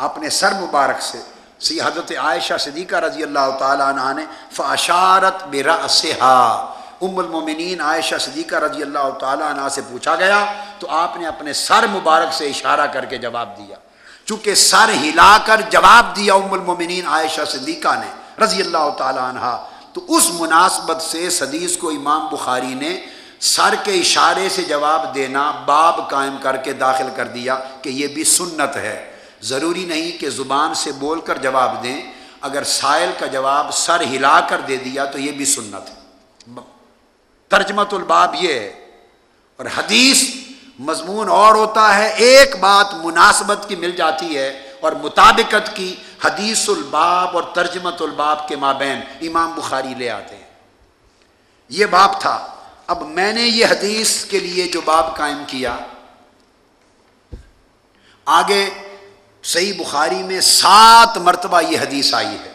اپنے سر مبارک سے۔ سی حضرت عائشہ صدیقہ رضی اللہ تعالیٰ عنہ نے فاشارت برا ام المومنین عائشہ صدیقہ رضی اللہ تعالیٰ عنہ سے پوچھا گیا، تو آپ نے اپنے سر مبارک سے اشارہ کر کے جواب دیا۔ چونکہ سر ہلا کر جواب دیا ام المومنین عائشہ صدیقہ نے رضی اللہ تعالیٰ عنہ، تو اس مناسبت سے حدیث کو امام بخاری نے سر کے اشارے سے جواب دینا باب قائم کر کے داخل کر دیا کہ یہ بھی سنت ہے۔ ضروری نہیں کہ زبان سے بول کر جواب دیں، اگر سائل کا جواب سر ہلا کر دے دیا تو یہ بھی سنت ہے۔ ترجمت الباب یہ ہے، اور حدیث مضمون اور ہوتا ہے، ایک بات مناسبت کی مل جاتی ہے اور مطابقت کی حدیث الباب اور ترجمت الباب کے مابین امام بخاری لے آتے ہیں۔ یہ باب تھا۔ اب میں نے یہ حدیث کے لیے جو باب قائم کیا، آگے صحیح بخاری میں سات مرتبہ یہ حدیث آئی ہے۔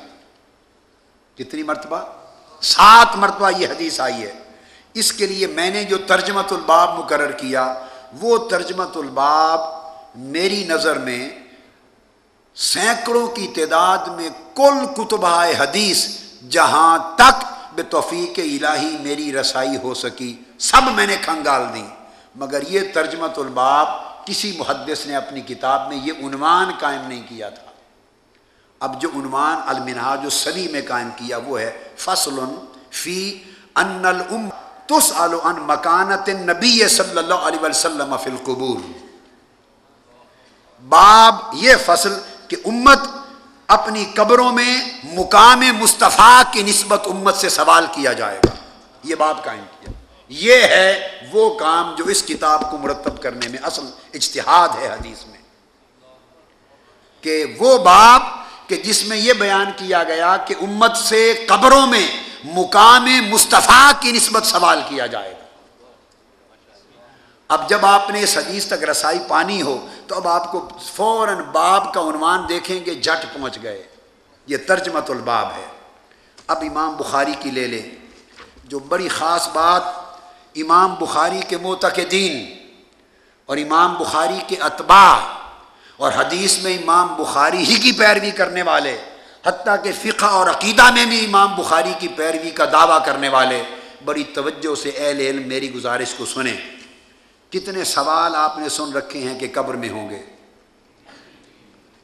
کتنی مرتبہ؟ سات مرتبہ یہ حدیث آئی ہے۔ اس کے لیے میں نے جو ترجمت الباب مقرر کیا، وہ ترجمت الباب میری نظر میں سینکڑوں کی تعداد میں کل کتبہ حدیث جہاں تک بے توفیق الہی میری رسائی ہو سکی، سب میں نے کھنگال دی۔ مگر یہ ترجمت الباب کسی محدث نے اپنی کتاب میں یہ عنوان قائم نہیں کیا تھا۔ اب جو عنوان المنہا جو سبھی میں قائم کیا وہ ہے، فصل فی ان الام تسأل عن مکانت نبی صلی اللہ علیہ وسلم فی القبور۔ باب یہ فصل کہ امت اپنی قبروں میں مقام مصطفیٰ کی نسبت امت سے سوال کیا جائے گا۔ یہ باب قائم کیا۔ یہ ہے وہ کام جو اس کتاب کو مرتب کرنے میں اصل اجتہاد ہے حدیث میں، کہ وہ باب کہ جس میں یہ بیان کیا گیا کہ امت سے قبروں میں مقام مصطفیٰ کی نسبت سوال کیا جائے گا۔ اب جب آپ نے اس حدیث تک رسائی پانی ہو تو اب آپ کو فوراً باب کا عنوان دیکھیں گے جٹ پہنچ گئے۔ یہ ترجمت الباب ہے۔ اب امام بخاری کی لے لیں۔ جو بڑی خاص بات امام بخاری کے موتقدین اور امام بخاری کے اتباع اور حدیث میں امام بخاری ہی کی پیروی کرنے والے، حتیٰ کہ فقہ اور عقیدہ میں بھی امام بخاری کی پیروی کا دعویٰ کرنے والے، بڑی توجہ سے اہل علم میری گزارش کو سنیں۔ کتنے سوال آپ نے سن رکھے ہیں کہ قبر میں ہوں گے؟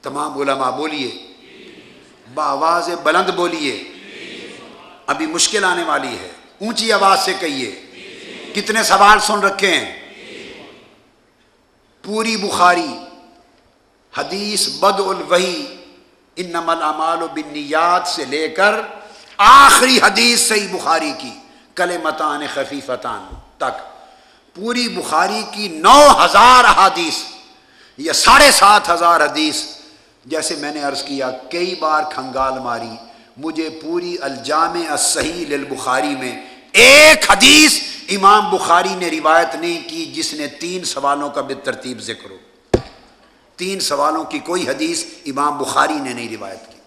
تمام علماء بولیے۔ بآواز بلند بولیے۔ ابھی مشکل آنے والی ہے۔ اونچی آواز سے کہیے۔ کتنے سوال سن رکھے ہیں؟ پوری بخاری حدیث بد الوحی ان نمل امال و بنیاد سے لے کر آخری حدیث صحیح بخاری کی کل متان خفیفتان تک۔ پوری بخاری کی نو ہزار حدیث یا ساڑھے سات ہزار حدیث۔ جیسے میں نے عرض کیا، کئی بار کھنگال ماری۔ مجھے پوری الجام الصحیح للبخاری میں ایک حدیث امام بخاری نے روایت نہیں کی جس نے تین سوالوں کا بے ترتیب ذکر ہو۔ تین سوالوں کی کوئی حدیث امام بخاری نے نہیں روایت کی۔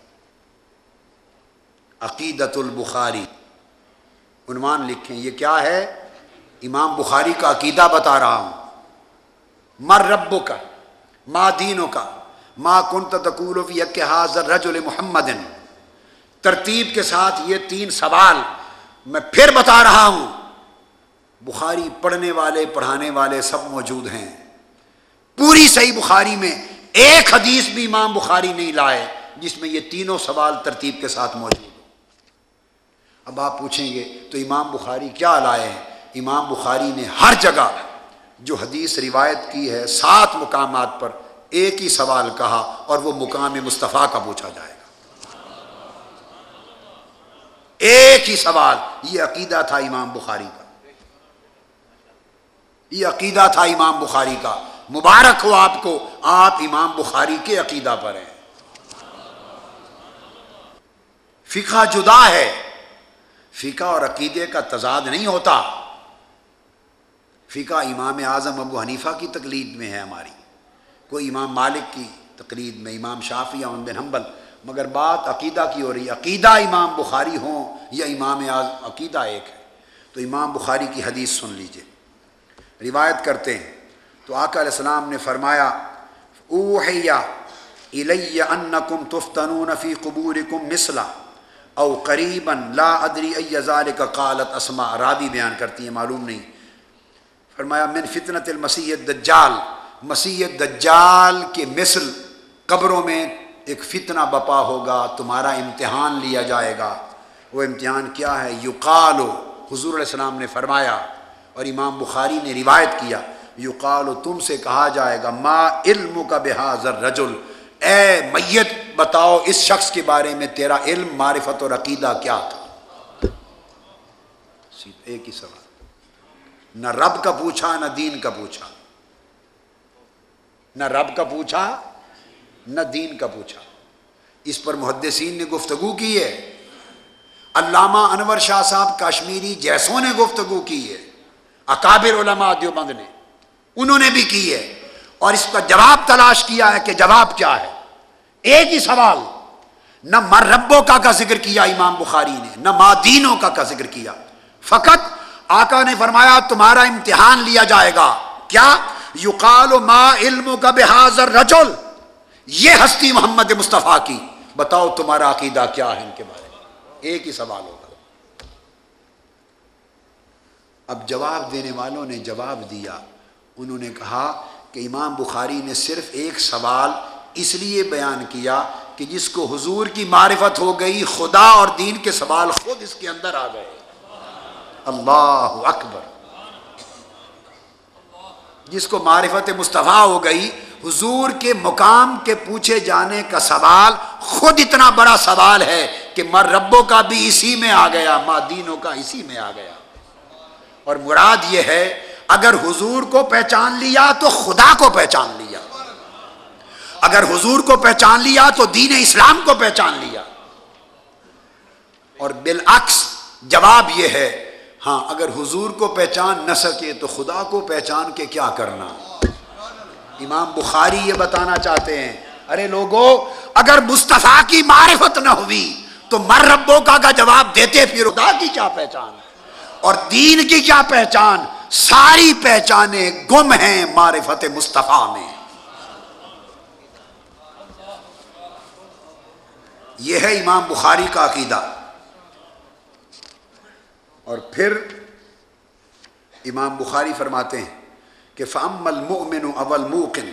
عقیدت البخاری۔ عنوان لکھیں، یہ کیا ہے؟ امام بخاری کا عقیدہ بتا رہا ہوں۔ مر رب کا ماں دینوں کا ماں کن تقول حاضر رجل محمد۔ ترتیب کے ساتھ یہ تین سوال میں پھر بتا رہا ہوں۔ بخاری پڑھنے والے، پڑھانے والے سب موجود ہیں۔ پوری صحیح بخاری میں ایک حدیث بھی امام بخاری نہیں لائے، جس میں یہ تینوں سوال ترتیب کے ساتھ موجود ہو اب آپ پوچھیں گے، تو امام بخاری کیا لائے ہیں؟ امام بخاری نے ہر جگہ جو حدیث روایت کی ہے، سات مقامات پر ایک ہی سوال کہا اور وہ مقام مصطفیٰ کا پوچھا جائے گا۔ ایک ہی سوال، یہ عقیدہ تھا امام بخاری کا۔ یہ عقیدہ تھا امام بخاری کا۔ مبارک ہو آپ کو، آپ امام بخاری کے عقیدہ پر ہیں۔ فقہ جدا ہے۔ فقہ اور عقیدے کا تضاد نہیں ہوتا۔ فقہ امام اعظم ابو حنیفہ کی تقلید میں ہے ہماری۔ کوئی امام مالک کی تقلید میں، امام شافی امن بن حنبل۔ مگر بات عقیدہ کی ہو رہی عقیدہ امام بخاری ہوں یا امام عقیدہ ایک ہے۔ تو امام بخاری کی حدیث سن لیجیے۔ روایت کرتے ہیں۔ تو آقا علیہ السلام نے فرمایا اوحیا الیہ انکم تفتنون فی قبورکم مثلا، او قریبا لا ادری ای ذالک قالت اسما رابی بیان کرتی ہیں، معلوم نہیں۔ فرمایا، من فتنت المسیح الدجال، مسیح الدجال کے مثل قبروں میں ایک فتنہ بپا ہوگا، تمہارا امتحان لیا جائے گا۔ وہ امتحان کیا ہے؟ یقالو، حضور علیہ السلام نے فرمایا اور امام بخاری نے روایت کیا یقالو تم سے کہا جائے گا، ما علم کا بحاظر رجل اے میت، بتاؤ اس شخص کے بارے میں تیرا علم، معرفت اور عقیدہ کیا تھا؟ ایک ہی سوال۔ نہ رب کا پوچھا، نہ دین کا پوچھا۔ نہ رب کا پوچھا، نہ دین کا پوچھا۔ اس پر محدثین نے گفتگو کی ہے۔ علامہ انور شاہ صاحب کشمیری جیسوں نے گفتگو کی ہے۔ اکابر علماء دیوبند نے۔ انہوں نے بھی کی ہے۔ اور اس کا جواب تلاش کیا ہے کہ جواب کیا ہے۔ ایک ہی سوال، نہ مر ربوں کا کا ذکر کیا امام بخاری نے، نہ مادینوں کا کا ذکر کیا۔ فقط آقا نے فرمایا، تمہارا امتحان لیا جائے گا۔ کیا؟ یقال ما علم کا بحاظر رجل یہ ہستی محمد مصطفیٰ کی۔ بتاؤ تمہارا عقیدہ کیا ہے ان کے بارے میں؟ ایک ہی سوال ہوگا۔ اب جواب دینے والوں نے جواب دیا۔ انہوں نے کہا کہ امام بخاری نے صرف ایک سوال اس لیے بیان کیا کہ جس کو حضور کی معرفت ہو گئی، خدا اور دین کے سوال خود اس کے اندر آ گئے۔ اللہ اکبر۔ جس کو معرفت مصطفیٰ ہو گئی، حضور کے مقام کے پوچھے جانے کا سوال خود اتنا بڑا سوال ہے کہ مر ربوں کا بھی اسی میں آ گیا، ماں دینوں کا اسی میں آ گیا۔ اور مراد یہ ہے، اگر حضور کو پہچان لیا تو خدا کو پہچان لیا۔ اگر حضور کو پہچان لیا تو دین اسلام کو پہچان لیا۔ اور بالعکس جواب یہ ہے ہاں اگر حضور کو پہچان نہ سکے تو خدا کو پہچان کے کیا کرنا۔ امام بخاری یہ بتانا چاہتے ہیں، ارے لوگوں اگر مصطفیٰ کی معرفت نہ ہوئی تو مر ربوں کا کا جواب دیتے پھر خدا کی کیا پہچان؟ اور دین کی کیا پہچان؟ ساری پہچانیں گم ہیں معرفت مصطفیٰ میں۔ یہ ہے امام بخاری کا عقیدہ۔ اور پھر امام بخاری فرماتے ہیں کہ فام المؤمن اول موقن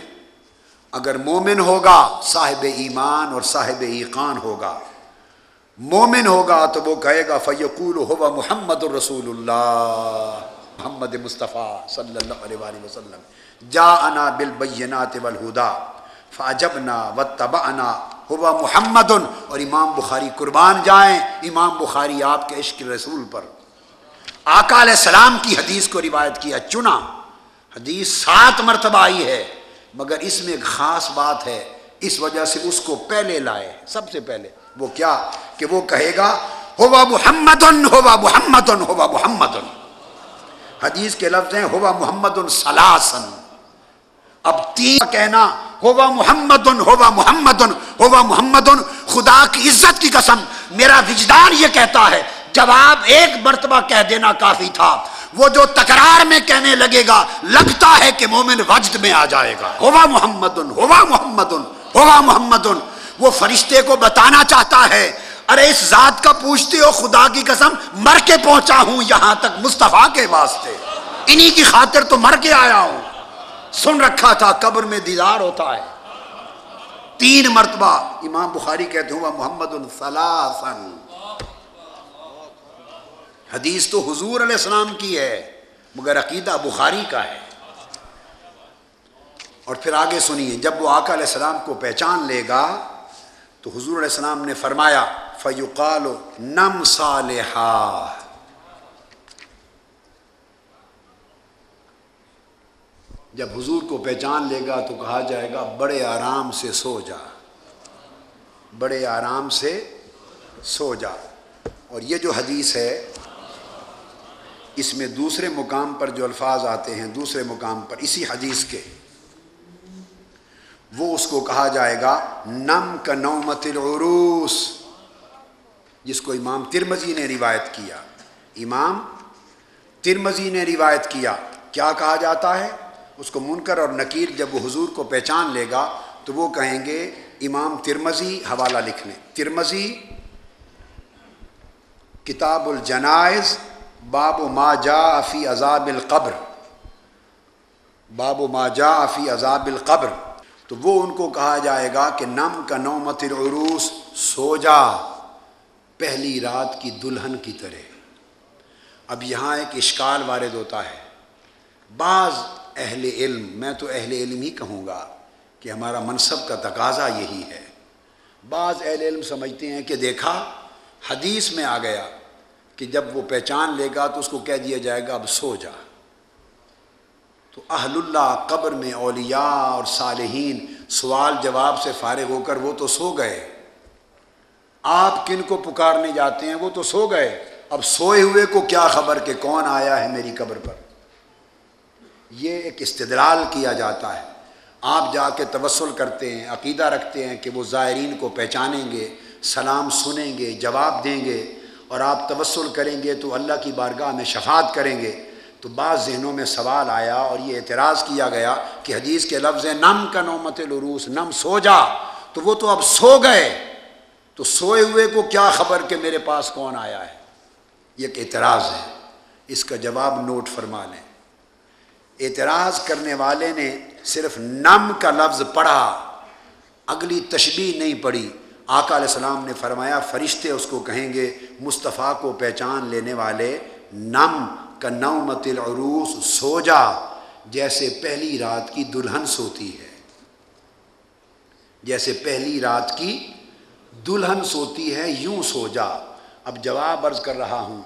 اگر مومن ہوگا، صاحب ایمان اور صاحب ایقان ہوگا۔ مومن ہوگا تو وہ کہے گا فیقول ہوا محمد الرسول اللہ محمد مصطفیٰ صلی اللہ علیہ وآلہ وسلم۔ جا انا بالبینات والہدا، فاجبنا واتبعنا۔ ہوا محمد، اور امام بخاری قربان جائیں۔ امام بخاری آپ کے عشق رسول پر۔ آقا علیہ السلام کی حدیث کو روایت کیا، چنا۔ حدیث سات مرتبہ آئی ہے، مگر اس میں ایک خاص بات ہے۔ اس وجہ سے اس کو پہلے لائے سب سے پہلے۔ وہ کیا؟ کہ وہ کہے گا، ہوا محمد ہوا محمد ہوا محمد حدیث کے لفظ ہیں، ہوا محمد سلاسن۔ اب تین کہنا، ہوا محمد ہوا محمد ہوا محمد خدا کی عزت کی قسم، میرا وجدان یہ کہتا ہے، جواب ایک مرتبہ کہہ دینا کافی تھا۔ وہ جو تکرار میں کہنے لگے گا، لگتا ہے کہ مومن وجد میں آ جائے گا۔ ہوا محمد ہوا محمد ہوا محمد، وہ فرشتے کو بتانا چاہتا ہے، ارے اس ذات کا پوچھتے ہو، خدا کی قسم مر کے پہنچا ہوں یہاں تک مصطفیٰ کے واسطے۔ انہی کی خاطر تو مر کے آیا ہوں۔ سن رکھا تھا، قبر میں دیدار ہوتا ہے۔ تین مرتبہ امام بخاری کہتے ہوا محمد الفلاسن حدیث تو حضور علیہ السلام کی ہے، مگر عقیدہ بخاری کا ہے۔ اور پھر آگے سنیے، جب وہ آقا علیہ السلام کو پہچان لے گا تو حضور علیہ السلام نے فرمایا فیوقال نم صالحہ جب حضور کو پہچان لے گا تو کہا جائے گا، بڑے آرام سے سو جا۔ بڑے آرام سے سو جا۔ اور یہ جو حدیث ہے، اس میں دوسرے مقام پر جو الفاظ آتے ہیں، دوسرے مقام پر، اسی حدیث کے۔ وہ اس کو کہا جائے گا، نم کا نومت العروس۔ جس کو امام ترمزی نے روایت کیا۔ امام ترمزی نے روایت کیا۔ کیا کہا جاتا ہے؟ اس کو منکر اور نکیر جب وہ حضور کو پہچان لے گا، تو وہ کہیں گے، امام ترمزی حوالہ لکھ لیں ترمزی کتاب الجنائز، باب و ما جا فی عذاب القبر۔ باب و ما جا فی عذاب القبر۔ تو وہ ان کو کہا جائے گا کہ نم کا نومت العروس سو جا۔ پہلی رات کی دلہن کی طرح۔ اب یہاں ایک اشکال وارد ہوتا ہے۔ بعض اہل علم، میں تو اہل علم ہی کہوں گا کہ ہمارا منصب کا تقاضا یہی ہے۔ بعض اہل علم سمجھتے ہیں کہ دیکھا، حدیث میں آ گیا کہ جب وہ پہچان لے گا تو اس کو کہہ دیا جائے گا، اب سو جا۔ تو اہل اللہ قبر میں اولیاء اور صالحین سوال جواب سے فارغ ہو کر وہ تو سو گئے۔ آپ کن کو پکارنے جاتے ہیں وہ تو سو گئے۔ اب سوئے ہوئے کو کیا خبر کہ کون آیا ہے میری قبر پر؟ یہ ایک استدلال کیا جاتا ہے۔ آپ جا کے توسل کرتے ہیں، عقیدہ رکھتے ہیں کہ وہ زائرین کو پہچانیں گے، سلام سنیں گے، جواب دیں گے اور آپ توسل کریں گے تو اللہ کی بارگاہ میں شفاعت کریں گے۔ تو بعض ذہنوں میں سوال آیا اور یہ اعتراض کیا گیا کہ حدیث کے لفظ نم کا نومت العروس، نم سو جا، تو وہ تو اب سو گئے، تو سوئے ہوئے کو کیا خبر کہ میرے پاس کون آیا ہے؟ یہ ایک اعتراض ہے۔ اس کا جواب نوٹ فرما لیں۔ اعتراض کرنے والے نے صرف نم کا لفظ پڑھا، اگلی تشبیح نہیں پڑھی۔ آقا علیہ السلام نے فرمایا، فرشتے اس کو کہیں گے، مصطفیٰ کو پہچان لینے والے نم کا العروس، سو جا، جیسے پہلی رات کی دلہن سوتی ہے۔ جیسے پہلی رات کی دلہن سوتی ہے، یوں سو جا۔ اب جواب عرض کر رہا ہوں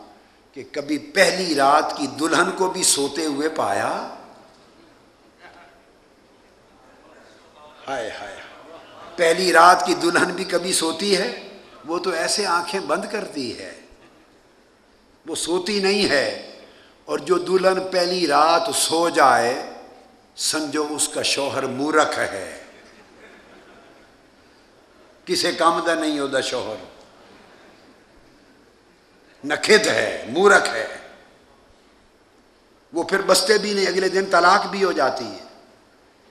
کہ کبھی پہلی رات کی دلہن کو بھی سوتے ہوئے پایا؟ ہائے ہائے۔ پہلی رات کی دلہن بھی کبھی سوتی ہے؟ وہ تو ایسے آنکھیں بند کرتی ہے۔ وہ سوتی نہیں ہے۔ اور جو دلہن پہلی رات سو جائے، سمجھو اس کا شوہر مورکھ ہے۔ کسے کام دا نہیں ہوتا شوہر۔ نکھت ہے مورکھ ہے۔ وہ پھر بستے بھی نہیں، اگلے دن طلاق بھی ہو جاتی ہے۔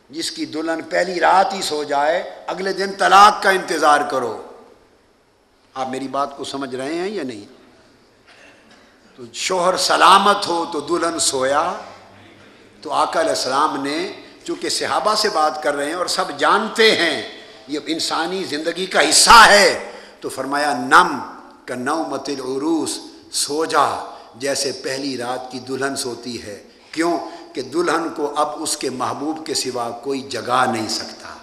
جس کی دلہن پہلی رات ہی سو جائے، اگلے دن طلاق کا انتظار کرو۔ آپ میری بات کو سمجھ رہے ہیں یا نہیں؟ تو شوہر سلامت ہو تو دلہن سویا تو آقا علیہ السلام نے چونکہ صحابہ سے بات کر رہے ہیں اور سب جانتے ہیں یہ انسانی زندگی کا حصہ ہے تو فرمایا نم کا نو مت العروس سو جا جیسے پہلی رات کی دلہن سوتی ہے۔ کیوں؟ کہ دلہن کو اب اس کے محبوب کے سوا کوئی جگا نہیں سکتا۔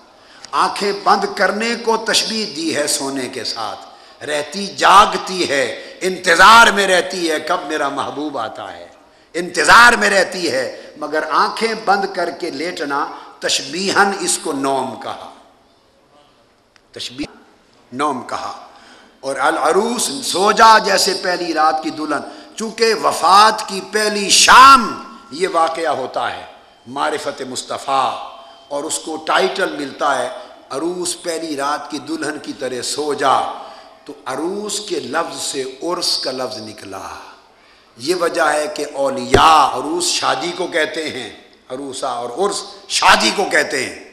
آنکھیں بند کرنے کو تشبیح دی ہے سونے کے ساتھ۔ رہتی، جاگتی ہے، انتظار میں رہتی ہے کب میرا محبوب آتا ہے۔ انتظار میں رہتی ہے، مگر آنکھیں بند کر کے لیٹنا تشبیہن اس کو نوم کہا۔ تشبیح نوم کہا۔ اور العروس سو جا جیسے پہلی رات کی دلہن۔ چونکہ وفات کی پہلی شام یہ واقعہ ہوتا ہے، معرفت مصطفیٰ۔ اور اس کو ٹائٹل ملتا ہے، عروس پہلی رات کی دلہن کی طرح سو جا تو عروس کے لفظ سے عرس کا لفظ نکلا۔ یہ وجہ ہے کہ اولیاء عروس شادی کو کہتے ہیں عروسا اور عرس شادی کو کہتے ہیں۔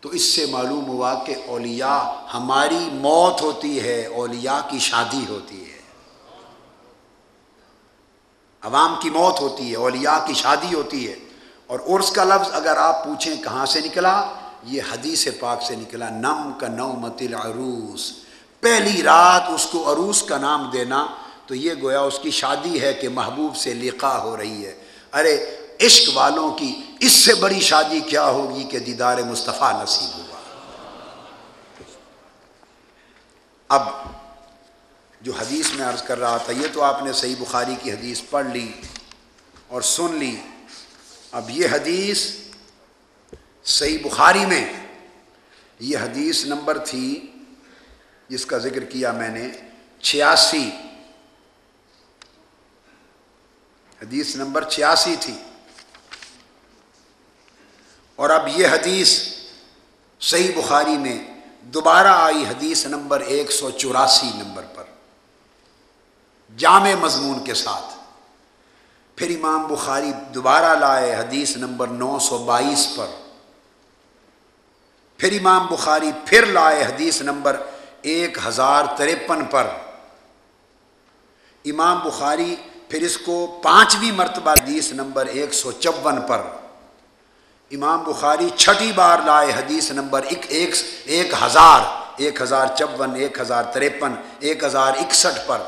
تو اس سے معلوم ہوا کہ اولیاء ہماری موت ہوتی ہے، اولیاء کی شادی ہوتی ہے۔ عوام کی موت ہوتی ہے، اولیاء کی شادی ہوتی ہے۔ اور عرس کا لفظ اگر آپ پوچھیں کہاں سے نکلا، یہ حدیث پاک سے نکلا، نم کا نو مت العروس۔ پہلی رات اس کو عروس کا نام دینا، تو یہ گویا اس کی شادی ہے کہ محبوب سے لقا ہو رہی ہے۔ ارے، عشق والوں کی اس سے بڑی شادی کیا ہوگی کہ دیدار مصطفیٰ نصیب ہوا۔ اب جو حدیث میں عرض کر رہا تھا، یہ تو آپ نے صحیح بخاری کی حدیث پڑھ لی اور سن لی۔ اب یہ حدیث صحیح بخاری میں، یہ حدیث نمبر تھی جس کا ذکر کیا میں نے، چھیاسی۔ حدیث نمبر چھیاسی تھی۔ اور اب یہ حدیث صحیح بخاری میں دوبارہ آئی حدیث نمبر ایک سو چوراسی نمبر پر۔ جامع مضمون کے ساتھ۔ پھر امام بخاری دوبارہ لائے حدیث نمبر نو سو بائیس پر۔ پھر امام بخاری پھر لائے حدیث نمبر ایک ہزار تریپن پر۔ امام بخاری پھر اس کو پانچویں مرتبہ حدیث نمبر ایک سو چون پر۔ امام بخاری چھٹی بار لائے حدیث نمبر ایک ایک ایک ہزار ایک ہزار چون، ایک ہزار تریپن، ایک ہزار اکسٹھ پر۔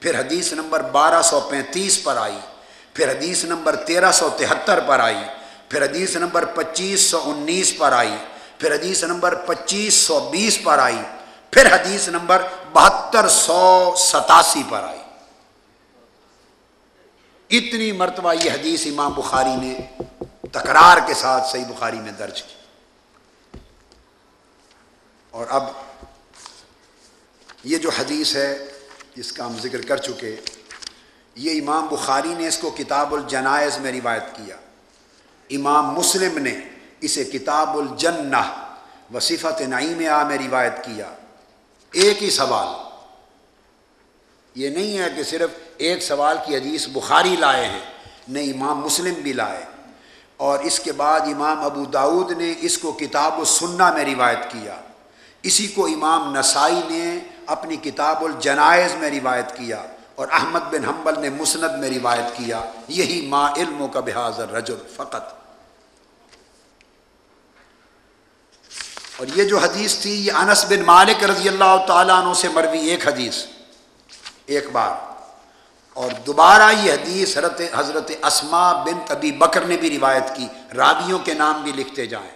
پھر حدیث نمبر بارہ سو پینتیس پر آئی۔ پھر حدیث نمبر تیرہ سو تہتر پر آئی۔ پھر حدیث نمبر پچیس سو انیس پر آئی۔ پھر حدیث نمبر پچیس سو بیس پر آئی۔ پھر حدیث نمبر بہتر سو ستاسی پر آئی۔ اتنی مرتبہ یہ حدیث امام بخاری نے تکرار کے ساتھ صحیح بخاری میں درج کی۔ اور اب یہ جو حدیث ہے، جس کا ہم ذکر کر چکے، یہ امام بخاری نے اس کو کتاب الجنائز میں روایت کیا۔ امام مسلم نے اسے کتاب الجنہ وصفت نعیم آ میں روایت کیا۔ ایک ہی سوال۔ یہ نہیں ہے کہ صرف ایک سوال کی حدیث بخاری لائے ہیں نہیں امام مسلم بھی لائے۔ اور اس کے بعد امام ابو داود نے اس کو کتاب السنہ میں روایت کیا۔ اسی کو امام نسائی نے اپنی کتاب الجنائز میں روایت کیا۔ اور احمد بن حنبل نے مسند میں روایت کیا۔ یہی ما علم کا بحاظر رجل فقط۔ اور یہ جو حدیث تھی، یہ انس بن مالک رضی اللہ تعالیٰ عنہ سے مروی ایک حدیث، ایک بار۔ اور دوبارہ یہ حدیث حضرت حضرت اسما بن طبی بکر نے بھی روایت کی رابیوں کے نام بھی لکھتے جائیں۔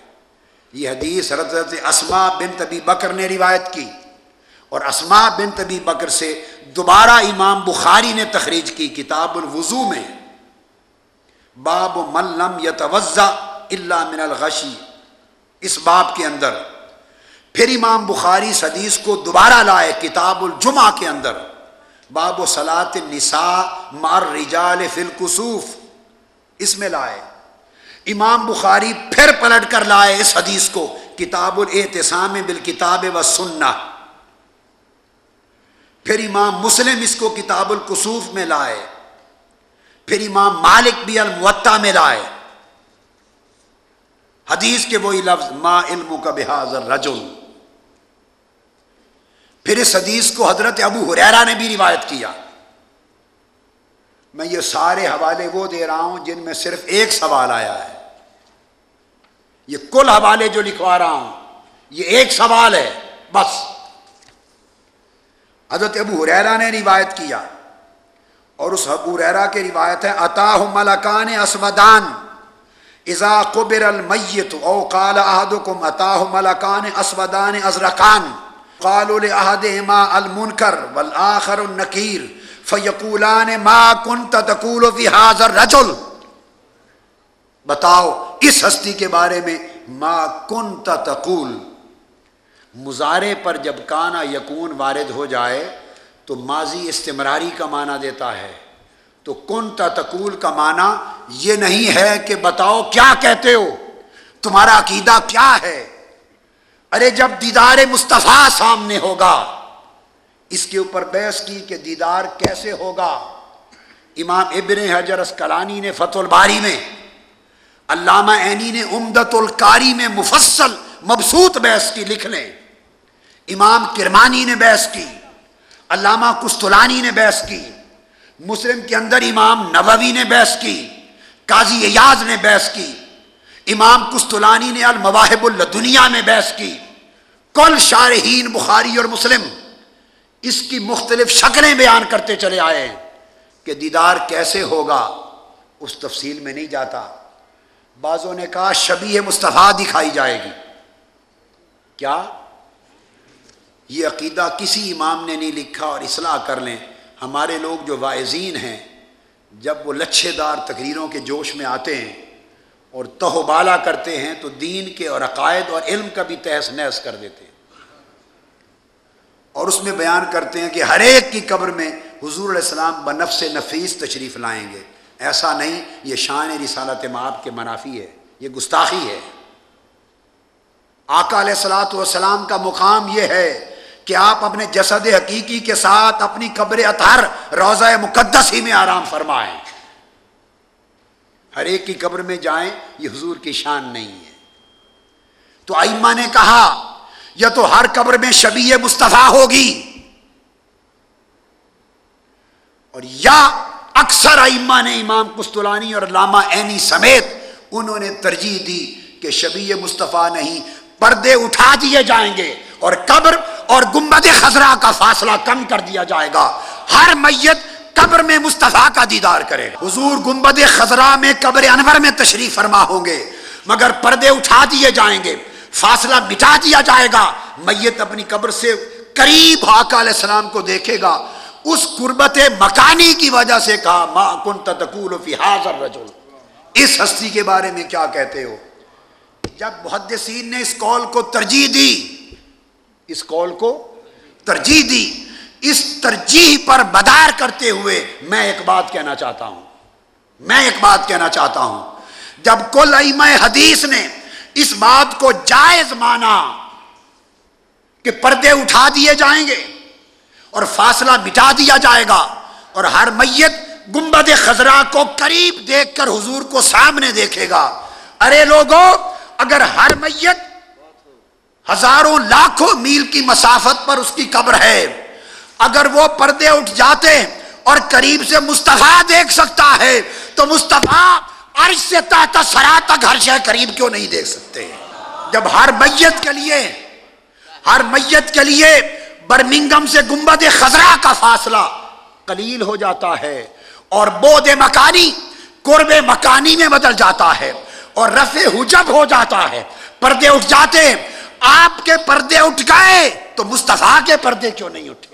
یہ حدیث حضرت اسما بن طبی بکر نے روایت کی۔ اور اسما بن طبی بکر سے دوبارہ امام بخاری نے تخریج کی کتاب الوضو میں۔ باب ملم یتوزا اللہ من الغشی۔ اس باب کے اندر پھر امام بخاری اس حدیث کو دوبارہ لائے کتاب الجمعہ کے اندر۔ باب و سلاط نساء مار رجال فلکسوف اس میں لائے۔ امام بخاری پھر پلٹ کر لائے اس حدیث کو، کتاب الاحتسام بالکتاب و سننا پھر امام مسلم اس کو کتاب القصوف میں لائے۔ پھر امام مالک بھی الموتا میں لائے۔ حدیث کے وہی لفظ ما علم کا بحاظ رجل پھر اس حدیث کو حضرت ابو حریرا نے بھی روایت کیا۔ میں یہ سارے حوالے وہ دے رہا ہوں جن میں صرف ایک سوال آیا ہے۔ یہ کل حوالے جو لکھوا رہا ہوں، یہ ایک سوال ہے، بس۔ حضرت ابو حریرا نے روایت کیا۔ اور اس ابو حریرا کی روایت ہے عطا ملکان اسمدان اذا قبر المیت او قال احدكم اتاه ملکان اسودان ازرقان۔ قالوا لاحدهما المنکر والآخر النکیر فیقولان ما كنت تقول في هذا الرجل؟ بتاؤ، اس ہستی کے بارے میں ما كنت تقول۔ مزارے پر جب کانا یکون وارد ہو جائے، تو ماضی استمراری کا معنی دیتا ہے۔ تو کن تقول کا معنی یہ نہیں ہے کہ بتاؤ کیا کہتے ہو؟ تمہارا عقیدہ کیا ہے؟ ارے جب دیدار مصطفیٰ سامنے ہوگا، اس کے اوپر بحث کی کہ دیدار کیسے ہوگا۔ امام ابن حجر اسکلانی نے فتح الباری میں، علامہ عینی نے امدت القاری میں مفصل، مبسوط بحث کی لکھ لیں۔ امام کرمانی نے بحث کی، علامہ کستلانی نے بحث کی، مسلم کے اندر امام نووی نے بحث کی، قاضی ایاز نے بحث کی۔ امام کستلانی نے المواہب الدنیا میں بحث کی۔ کل شارحین بخاری اور مسلم اس کی مختلف شکلیں بیان کرتے چلے آئے ہیں کہ دیدار کیسے ہوگا، اس تفصیل میں نہیں جاتا۔ بعضوں نے کہا، شبیہ مصطفیٰ دکھائی جائے گی۔ کیا؟ یہ عقیدہ کسی امام نے نہیں لکھا اور اصلاح کر لیں۔ ہمارے لوگ جو واعظین ہیں، جب وہ لچھے دار تقریروں کے جوش میں آتے ہیں اور تہ بالا کرتے ہیں تو دین کے اور عقائد اور علم کا بھی تحس نحس کر دیتے ہیں۔ اور اس میں بیان کرتے ہیں کہ ہر ایک کی قبر میں حضور علیہ السلام بنفس نفیس تشریف لائیں گے۔ ایسا نہیں، یہ شان رسالت ماب کے منافی ہے، یہ گستاخی ہے۔ آقا علیہ السلاۃ والسلام کا مقام یہ ہے کہ آپ اپنے جسد حقیقی کے ساتھ اپنی قبر اطہر روزہ مقدس ہی میں آرام فرمائیں۔ ہر ایک کی قبر میں جائیں، یہ حضور کی شان نہیں ہے۔ تو ائمہ نے کہا، یا تو ہر قبر میں شبیہ مصطفیٰ ہوگی۔ اور یا اکثر ائمہ نے امام کستلانی اور علامہ عینی سمیت انہوں نے ترجیح دی کہ شبیہ مصطفیٰ نہیں، پردے اٹھا دیے جائیں گے اور قبر اور گمبد خزرہ کا فاصلہ کم کر دیا جائے گا۔ ہر میت قبر میں مصطفیٰ کا دیدار کرے۔ حضور گمبد خزرہ میں قبر انور میں تشریف فرما ہوں گے۔ مگر پردے اٹھا دیے جائیں گے۔ فاصلہ مٹا دیا جائے گا۔ میت اپنی قبر سے قریب آقا علیہ السلام کو دیکھے گا۔ اس قربت مکانی کی وجہ سے کہا، ما کن تقول فی حاضر رجل اس ہستی کے بارے میں کیا کہتے ہو؟ جب محدثین نے اس کال کو ترجیح دی، اس کال کو ترجیح دی۔ اس ترجیح پر بدار کرتے ہوئے میں ایک بات کہنا چاہتا ہوں۔ میں ایک بات کہنا چاہتا ہوں۔ جب کل ائمہ حدیث نے اس بات کو جائز مانا کہ پردے اٹھا دیے جائیں گے اور فاصلہ مٹا دیا جائے گا اور ہر میت گنبد خزرا کو قریب دیکھ کر حضور کو سامنے دیکھے گا، ارے لوگوں اگر ہر میت ہزاروں لاکھوں میل کی مسافت پر اس کی قبر ہے اگر وہ پردے اٹھ جاتے اور قریب سے مصطفیٰ دیکھ سکتا ہے، تو مصطفیٰ عرش سے تحت سرا تک ہر شے قریب کیوں نہیں دیکھ سکتے؟ جب ہر میت کے لیے، ہر میت کے لیے برمنگم سے گنبد خزرہ کا فاصلہ قلیل ہو جاتا ہے اور بود مکانی، قرب مکانی میں بدل جاتا ہے اور رفع حجب ہو جاتا ہے۔ پردے اٹھ جاتے، آپ کے پردے اٹھ گئے، تو مصطفیٰ کے پردے کیوں نہیں اٹھے؟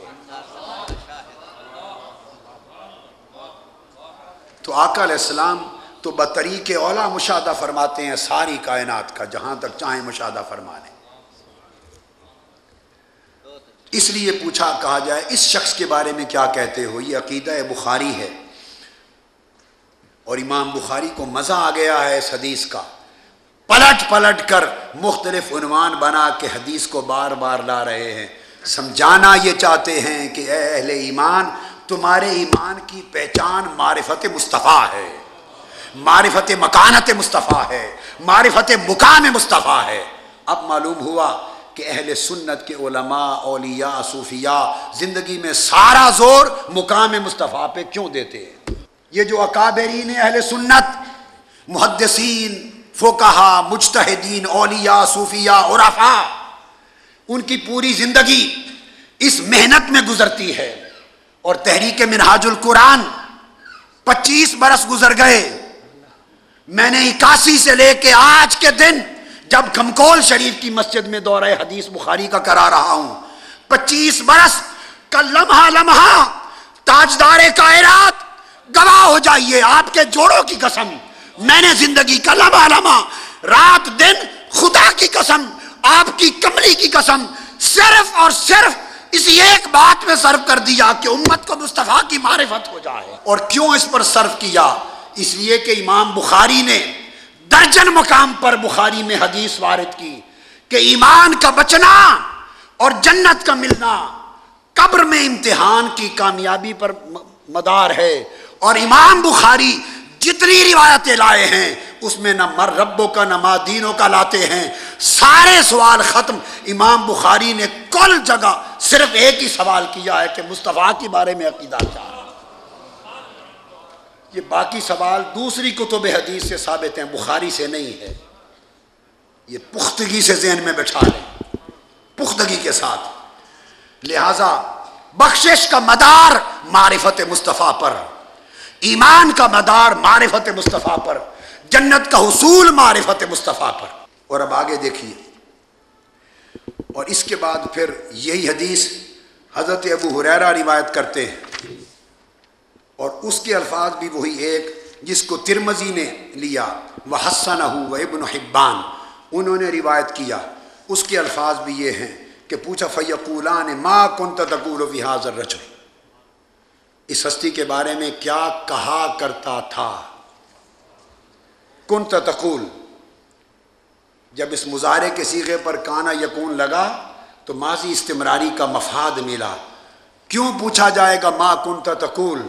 تو آقا علیہ السلام تو بطریق اولا مشاہدہ فرماتے ہیں ساری کائنات کا، جہاں تک چاہیں مشاہدہ فرما لیں۔ اس لیے پوچھا، کہا جائے، اس شخص کے بارے میں کیا کہتے ہو؟ یہ عقیدہ بخاری ہے۔ اور امام بخاری کو مزہ آ گیا ہے اس حدیث کا۔ پلٹ پلٹ کر مختلف عنوان بنا کے حدیث کو بار بار لا رہے ہیں۔ سمجھانا یہ چاہتے ہیں کہ اے اہل ایمان تمہارے ایمان کی پہچان معرفت مصطفیٰ ہے۔ معرفت مکانت مصطفیٰ ہے۔ معرفت مقام مصطفیٰ ہے۔ اب معلوم ہوا کہ اہل سنت کے علماء، اولیاء، صوفیاء زندگی میں سارا زور مقام مصطفیٰ پہ کیوں دیتے ہیں؟ یہ جو اکابرین اہل سنت، محدثین فوکہ مجتہدین، اولیاء، صوفیاء عرفا ان کی پوری زندگی اس محنت میں گزرتی ہے۔ اور تحریک منہاج القرآن پچیس برس گزر گئے۔ میں نے اکاسی سے لے کے آج کے دن جب کمکول شریف کی مسجد میں دورہ حدیث بخاری کا کرا رہا ہوں، پچیس برس کا لمحہ لمحہ تاجدار کائرات گواہ ہو جائیے آپ کے جوڑوں کی قسم۔ میں نے زندگی کا لمحہ لمحہ، رات دن خدا کی قسم، آپ کی کملی کی قسم، صرف اور صرف اسی ایک بات میں صرف کر دیا کہ امت کو مصطفیٰ کی معرفت ہو جائے۔ اور کیوں اس پر صرف کیا؟ اس لیے کہ امام بخاری نے درجن مقام پر بخاری میں حدیث وارد کی کہ ایمان کا بچنا اور جنت کا ملنا قبر میں امتحان کی کامیابی پر مدار ہے۔ اور امام بخاری جتنی روایتیں لائے ہیں اس میں نہ مر ربوں کا نہ مادینوں کا لاتے ہیں۔ سارے سوال ختم۔ امام بخاری نے کل جگہ صرف ایک ہی سوال کیا ہے کہ مصطفیٰ کے بارے میں عقیدہ کیا یہ باقی سوال دوسری کتب حدیث سے ثابت ہیں، بخاری سے نہیں ہے۔ یہ پختگی سے ذہن میں بٹھا لیں۔ پختگی کے ساتھ۔ لہذا بخشش کا مدار معرفت مصطفیٰ پر۔ ایمان کا مدار معرفت مصطفیٰ پر۔ جنت کا حصول معرفت مصطفیٰ پر۔ اور اب آگے دیکھیے۔ اور اس کے بعد پھر یہی حدیث حضرت ابو حریرہ روایت کرتے ہیں۔ اور اس کے الفاظ بھی وہی ایک جس کو ترمزی نے لیا۔ وہ حسن و ابن حبان۔ انہوں نے روایت کیا۔ اس کے الفاظ بھی یہ ہیں کہ پوچھا فیقولان ما کن تقول و حاضر رچو اس ہستی کے بارے میں کیا کہا کرتا تھا؟ کن تقول۔ جب اس مظاہرے کے سیغے پر کانا یقون لگا، تو ماضی استمراری کا مفاد ملا۔ کیوں پوچھا جائے گا ما کن تقول؟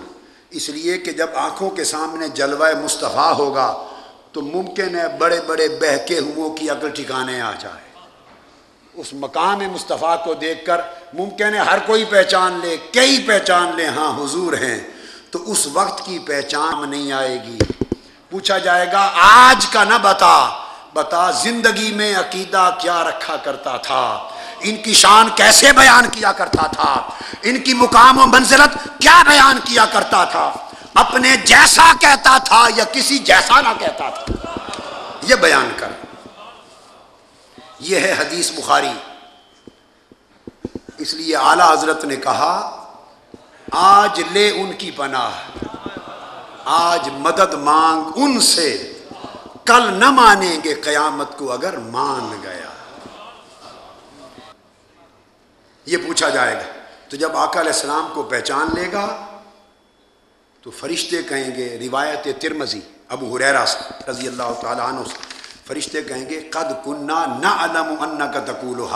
اس لیے کہ جب آنکھوں کے سامنے جلوہ مصطفیٰ ہوگا، تو ممکن ہے بڑے بڑے بہکے ہو کی عقل ٹھکانے آ جائے۔ اس مقام مصطفیٰ کو دیکھ کر ممکن ہے ہر کوئی پہچان لے، کئی پہچان لے۔ ہاں حضور ہیں۔ تو اس وقت کی پہچان نہیں آئے گی۔ پوچھا جائے گا، آج کا نہ بتا۔ بتا، زندگی میں عقیدہ کیا رکھا کرتا تھا؟ ان کی شان کیسے بیان کیا کرتا تھا؟ ان کی مقام و منزلت کیا بیان کیا کرتا تھا؟ اپنے جیسا کہتا تھا یا کسی جیسا نہ کہتا تھا؟ یہ بیان کر یہ ہے حدیث بخاری۔ اس لیے اعلی حضرت نے کہا، آج لے ان کی پناہ۔ آج مدد مانگ ان سے۔ کل نہ مانیں گے قیامت کو اگر مان گیا۔ یہ پوچھا جائے گا۔ تو جب آقا علیہ السلام کو پہچان لے گا، تو فرشتے کہیں گے، روایت ترمزی ابو حریرا رضی اللہ تعالیٰ عنہ سے۔ فرشتے کہیں گے، قد کنہ نہ علم ان کا تقول و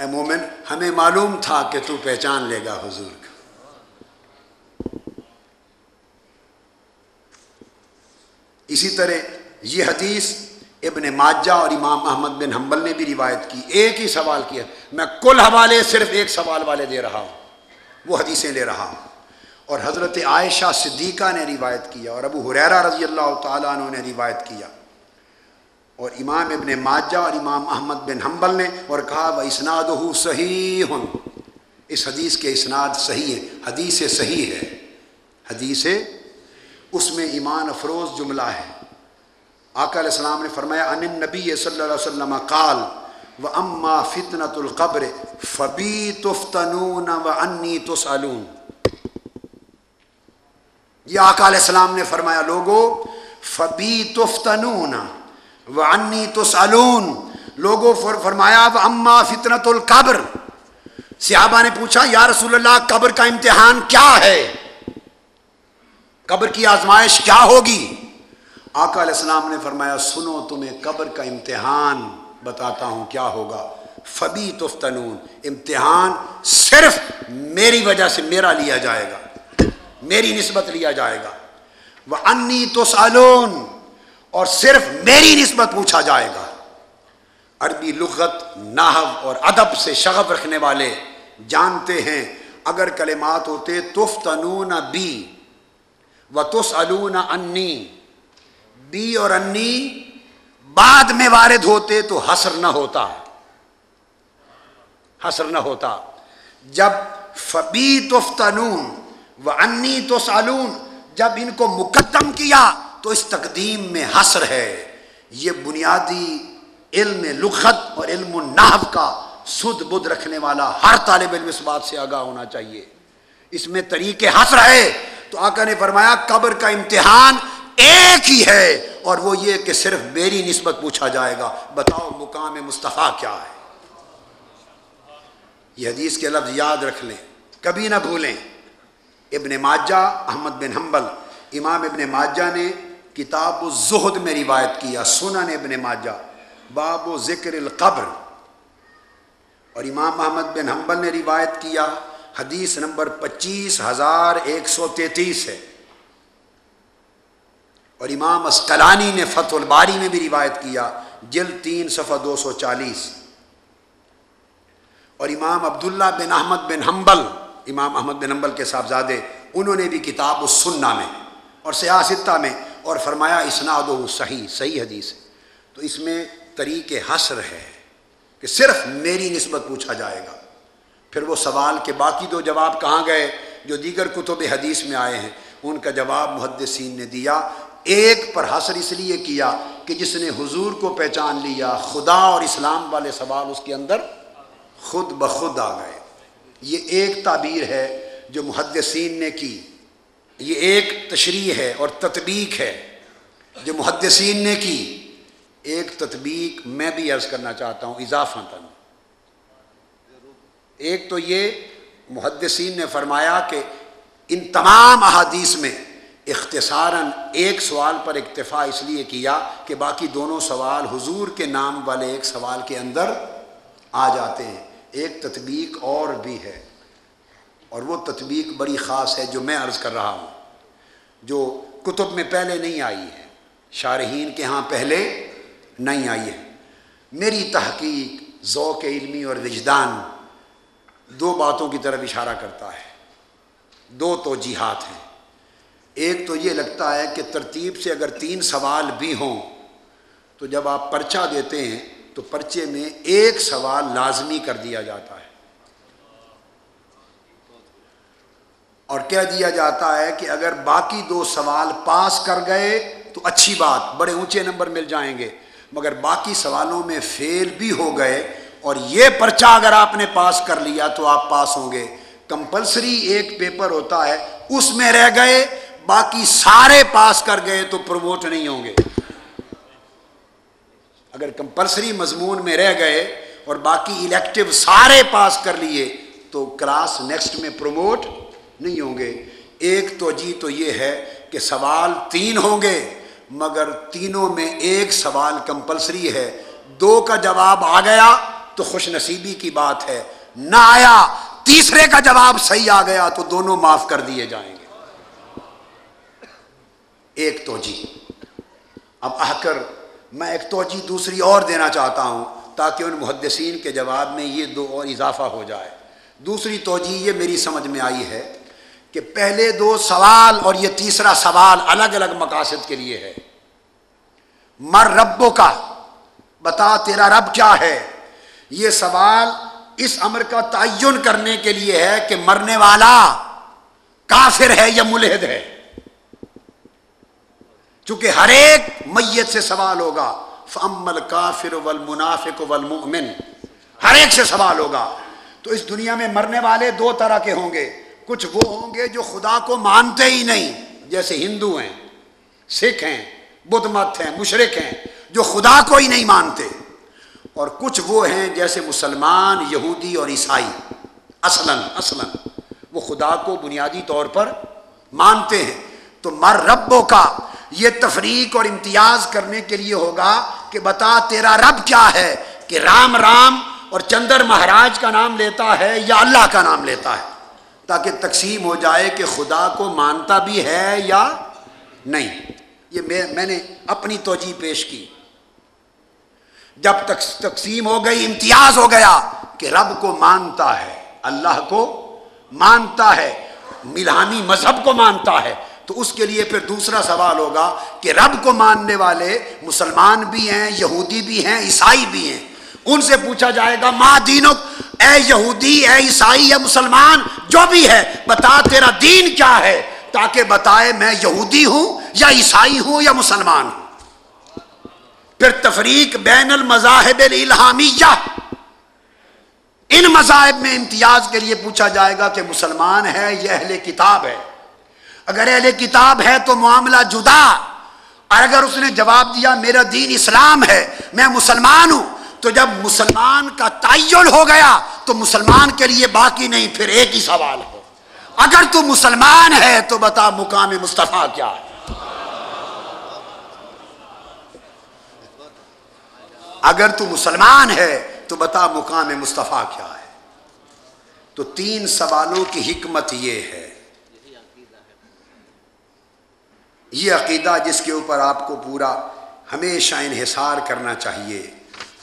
اے مومن، ہمیں معلوم تھا کہ تو پہچان لے گا حضور کا اسی طرح یہ حدیث ابن ماجہ اور امام محمد بن حنبل نے بھی روایت کی، ایک ہی سوال کیا، میں کل حوالے صرف ایک سوال والے دے رہا ہوں، وہ حدیثیں لے رہا ہوں۔ اور حضرت عائشہ صدیقہ نے روایت کیا اور ابو حریرہ رضی اللہ تعالیٰ عنہ نے روایت کیا۔ اور امام ابن ماجہ اور امام احمد بن حنبل نے اور کہا وہ اسناد ہو صحیح اس حدیث کے اسناد صحیح ہے حدیث صحیح ہے، حدیث اس میں ایمان افروز جملہ ہے۔ آقا علیہ السلام نے فرمایا ان نبی صلی اللہ علیہ وسلم قال و اما فتنۃ القبر فبی تفتنون و انی تسالون یہ آقا علیہ السلام نے فرمایا، لوگو فبی تفتنون و انی تسالون لوگو فرمایا و اما فتنۃ القبر صحابہ نے پوچھا، یا رسول اللہ، قبر کا امتحان کیا ہے؟ قبر کی آزمائش کیا ہوگی؟ آقا علیہ السلام نے فرمایا، سنو، تمہیں قبر کا امتحان بتاتا ہوں، کیا ہوگا؟ فبی تفتنون امتحان صرف میری وجہ سے میرا لیا جائے گا، میری نسبت لیا جائے گا۔ وہ انی تو اور صرف میری نسبت پوچھا جائے گا۔ عربی لغت ناحو اور ادب سے شغف رکھنے والے جانتے ہیں، اگر کلمات ہوتے، تفتنون بی و تس انی بی اور انی بعد میں وارد ہوتے تو حسر نہ ہوتا۔ حسر نہ ہوتا۔ جب فبی تفتنون و انی تو جب ان کو مقدم کیا تو اس تقدیم میں حسر ہے۔ یہ بنیادی علم لغت اور علم النحو کا سد بدھ رکھنے والا ہر طالب علم اس بات سے آگاہ ہونا چاہیے۔ اس میں طریقے حسر ہے۔ تو آقا نے فرمایا، قبر کا امتحان ایک ہی ہے اور وہ یہ کہ صرف میری نسبت پوچھا جائے گا۔ بتاؤ مقام مصطفیٰ کیا ہے؟ یہ حدیث کے لفظ یاد رکھ لیں۔ کبھی نہ بھولیں۔ ابن ماجہ، احمد بن حنبل، امام ابن ماجہ نے کتاب الزہد میں روایت کیا، سنن ابن ماجہ، باب و ذکر القبر۔ اور امام محمد بن حنبل نے روایت کیا حدیث نمبر پچیس ہزار ایک سو تینتیس ہے۔ اور امام اسکلانی نے فتح الباری میں بھی روایت کیا، جلد تین صفحہ دو سو چالیس۔ اور امام عبداللہ بن احمد بن حنبل، امام احمد بن حنبل کے صاحبزادے، انہوں نے بھی کتاب السنہ میں اور سیاستہ میں اور فرمایا اسناد و صحیح صحیح حدیث ہے۔ تو اس میں طریق حسر ہے کہ صرف میری نسبت پوچھا جائے گا۔ پھر وہ سوال کے باقی دو جواب کہاں گئے جو دیگر کتب حدیث میں آئے ہیں؟ ان کا جواب محدثین نے دیا، ایک پر حسر اس لیے کیا کہ جس نے حضور کو پہچان لیا، خدا اور اسلام والے سوال اس کے اندر خود بخود آ گئے۔ یہ ایک تعبیر ہے جو محدثین نے کی۔ یہ ایک تشریح ہے اور تطبیق ہے۔ جو محدثین نے کی، ایک تطبیق میں بھی عرض کرنا چاہتا ہوں، اضافہ تن۔ ایک تو یہ محدثین نے فرمایا کہ ان تمام احادیث میں اختصاراً ایک سوال پر اکتفا اس لیے کیا کہ باقی دونوں سوال حضور کے نام والے ایک سوال کے اندر آ جاتے ہیں۔ ایک تطبیق اور بھی ہے۔ اور وہ تطبیق بڑی خاص ہے جو میں عرض کر رہا ہوں۔ جو کتب میں پہلے نہیں آئی ہے، شارحین کے ہاں پہلے نہیں آئی ہے۔ میری تحقیق ذوق علمی اور وجدان دو باتوں کی طرف اشارہ کرتا ہے۔ دو توجیحات ہیں۔ ایک تو یہ لگتا ہے کہ ترتیب سے اگر تین سوال بھی ہوں تو جب آپ پرچہ دیتے ہیں تو پرچے میں ایک سوال لازمی کر دیا جاتا ہے۔ اور کہہ دیا جاتا ہے کہ اگر باقی دو سوال پاس کر گئے تو اچھی بات، بڑے اونچے نمبر مل جائیں گے۔ مگر باقی سوالوں میں فیل بھی ہو گئے اور یہ پرچہ اگر آپ نے پاس کر لیا تو آپ پاس ہوں گے۔ کمپلسری ایک پیپر ہوتا ہے، اس میں رہ گئے، باقی سارے پاس کر گئے تو پروموٹ نہیں ہوں گے۔ اگر کمپلسری مضمون میں رہ گئے اور باقی الیکٹو سارے پاس کر لیے تو کلاس نیکسٹ میں پروموٹ نہیں ہوں گے۔ ایک تو جی تو یہ ہے کہ سوال تین ہوں گے، مگر تینوں میں ایک سوال کمپلسری ہے۔ دو کا جواب آ گیا۔ تو خوش نصیبی کی بات ہے۔ نہ آیا، تیسرے کا جواب صحیح آ گیا تو دونوں معاف کر دیے جائیں گے۔ ایک توجہ اب آ کر میں ایک توجہ دوسری اور دینا چاہتا ہوں تاکہ ان محدثین کے جواب میں یہ دو اور اضافہ ہو جائے۔ دوسری توجہ یہ میری سمجھ میں آئی ہے کہ پہلے دو سوال اور یہ تیسرا سوال الگ الگ مقاصد کے لیے ہے۔ مر ربوں کا بتا تیرا رب کیا ہے؟ یہ سوال اس امر کا تعین کرنے کے لیے ہے کہ مرنے والا کافر ہے یا ملحد ہے؟ چونکہ ہر ایک میت سے سوال ہوگا فمل کافر ول منافق ہر ایک سے سوال ہوگا۔ تو اس دنیا میں مرنے والے دو طرح کے ہوں گے۔ کچھ وہ ہوں گے جو خدا کو مانتے ہی نہیں، جیسے ہندو ہیں، سکھ ہیں، بدھ مت ہیں، مشرق ہیں، جو خدا کو ہی نہیں مانتے۔ اور کچھ وہ ہیں جیسے مسلمان، یہودی اور عیسائی۔ اصلاً اصلاً۔ وہ خدا کو بنیادی طور پر مانتے ہیں۔ تو مر ربوں کا یہ تفریق اور امتیاز کرنے کے لیے ہوگا کہ بتا تیرا رب کیا ہے کہ رام رام اور چندر مہاراج کا نام لیتا ہے یا اللہ کا نام لیتا ہے؟ تاکہ تقسیم ہو جائے کہ خدا کو مانتا بھی ہے یا نہیں۔ یہ میں میں نے اپنی توجہ پیش کی۔ جب تک تقسیم ہو گئی، امتیاز ہو گیا کہ رب کو مانتا ہے، اللہ کو مانتا ہے ملانی مذہب کو مانتا ہے۔ تو اس کے لیے پھر دوسرا سوال ہوگا کہ رب کو ماننے والے مسلمان بھی ہیں، یہودی بھی ہیں، عیسائی بھی ہیں۔ ان سے پوچھا جائے گا، ماں دینوں اے یہودی، اے عیسائی یا مسلمان، جو بھی ہے، بتا تیرا دین کیا ہے؟ تاکہ بتائے میں یہودی ہوں یا عیسائی ہوں یا مسلمان ہوں۔ پھر تفریق بین المذاہب الہامیہ ان مذاہب میں امتیاز کے لیے پوچھا جائے گا کہ مسلمان ہے یہ اہل کتاب ہے۔ اگر اہل کتاب ہے تو معاملہ جدا۔ اور اگر اس نے جواب دیا میرا دین اسلام ہے، میں مسلمان ہوں، تو جب مسلمان کا تعین ہو گیا تو مسلمان کے لیے باقی نہیں، پھر ایک ہی سوال ہے۔ اگر تو مسلمان ہے تو بتا مقام مصطفیٰ کیا ہے؟ اگر تو مسلمان ہے تو بتا مقام مصطفیٰ کیا ہے؟ تو تین سوالوں کی حکمت یہ ہے۔ یہ عقیدہ جس کے اوپر آپ کو پورا ہمیشہ انحصار کرنا چاہیے۔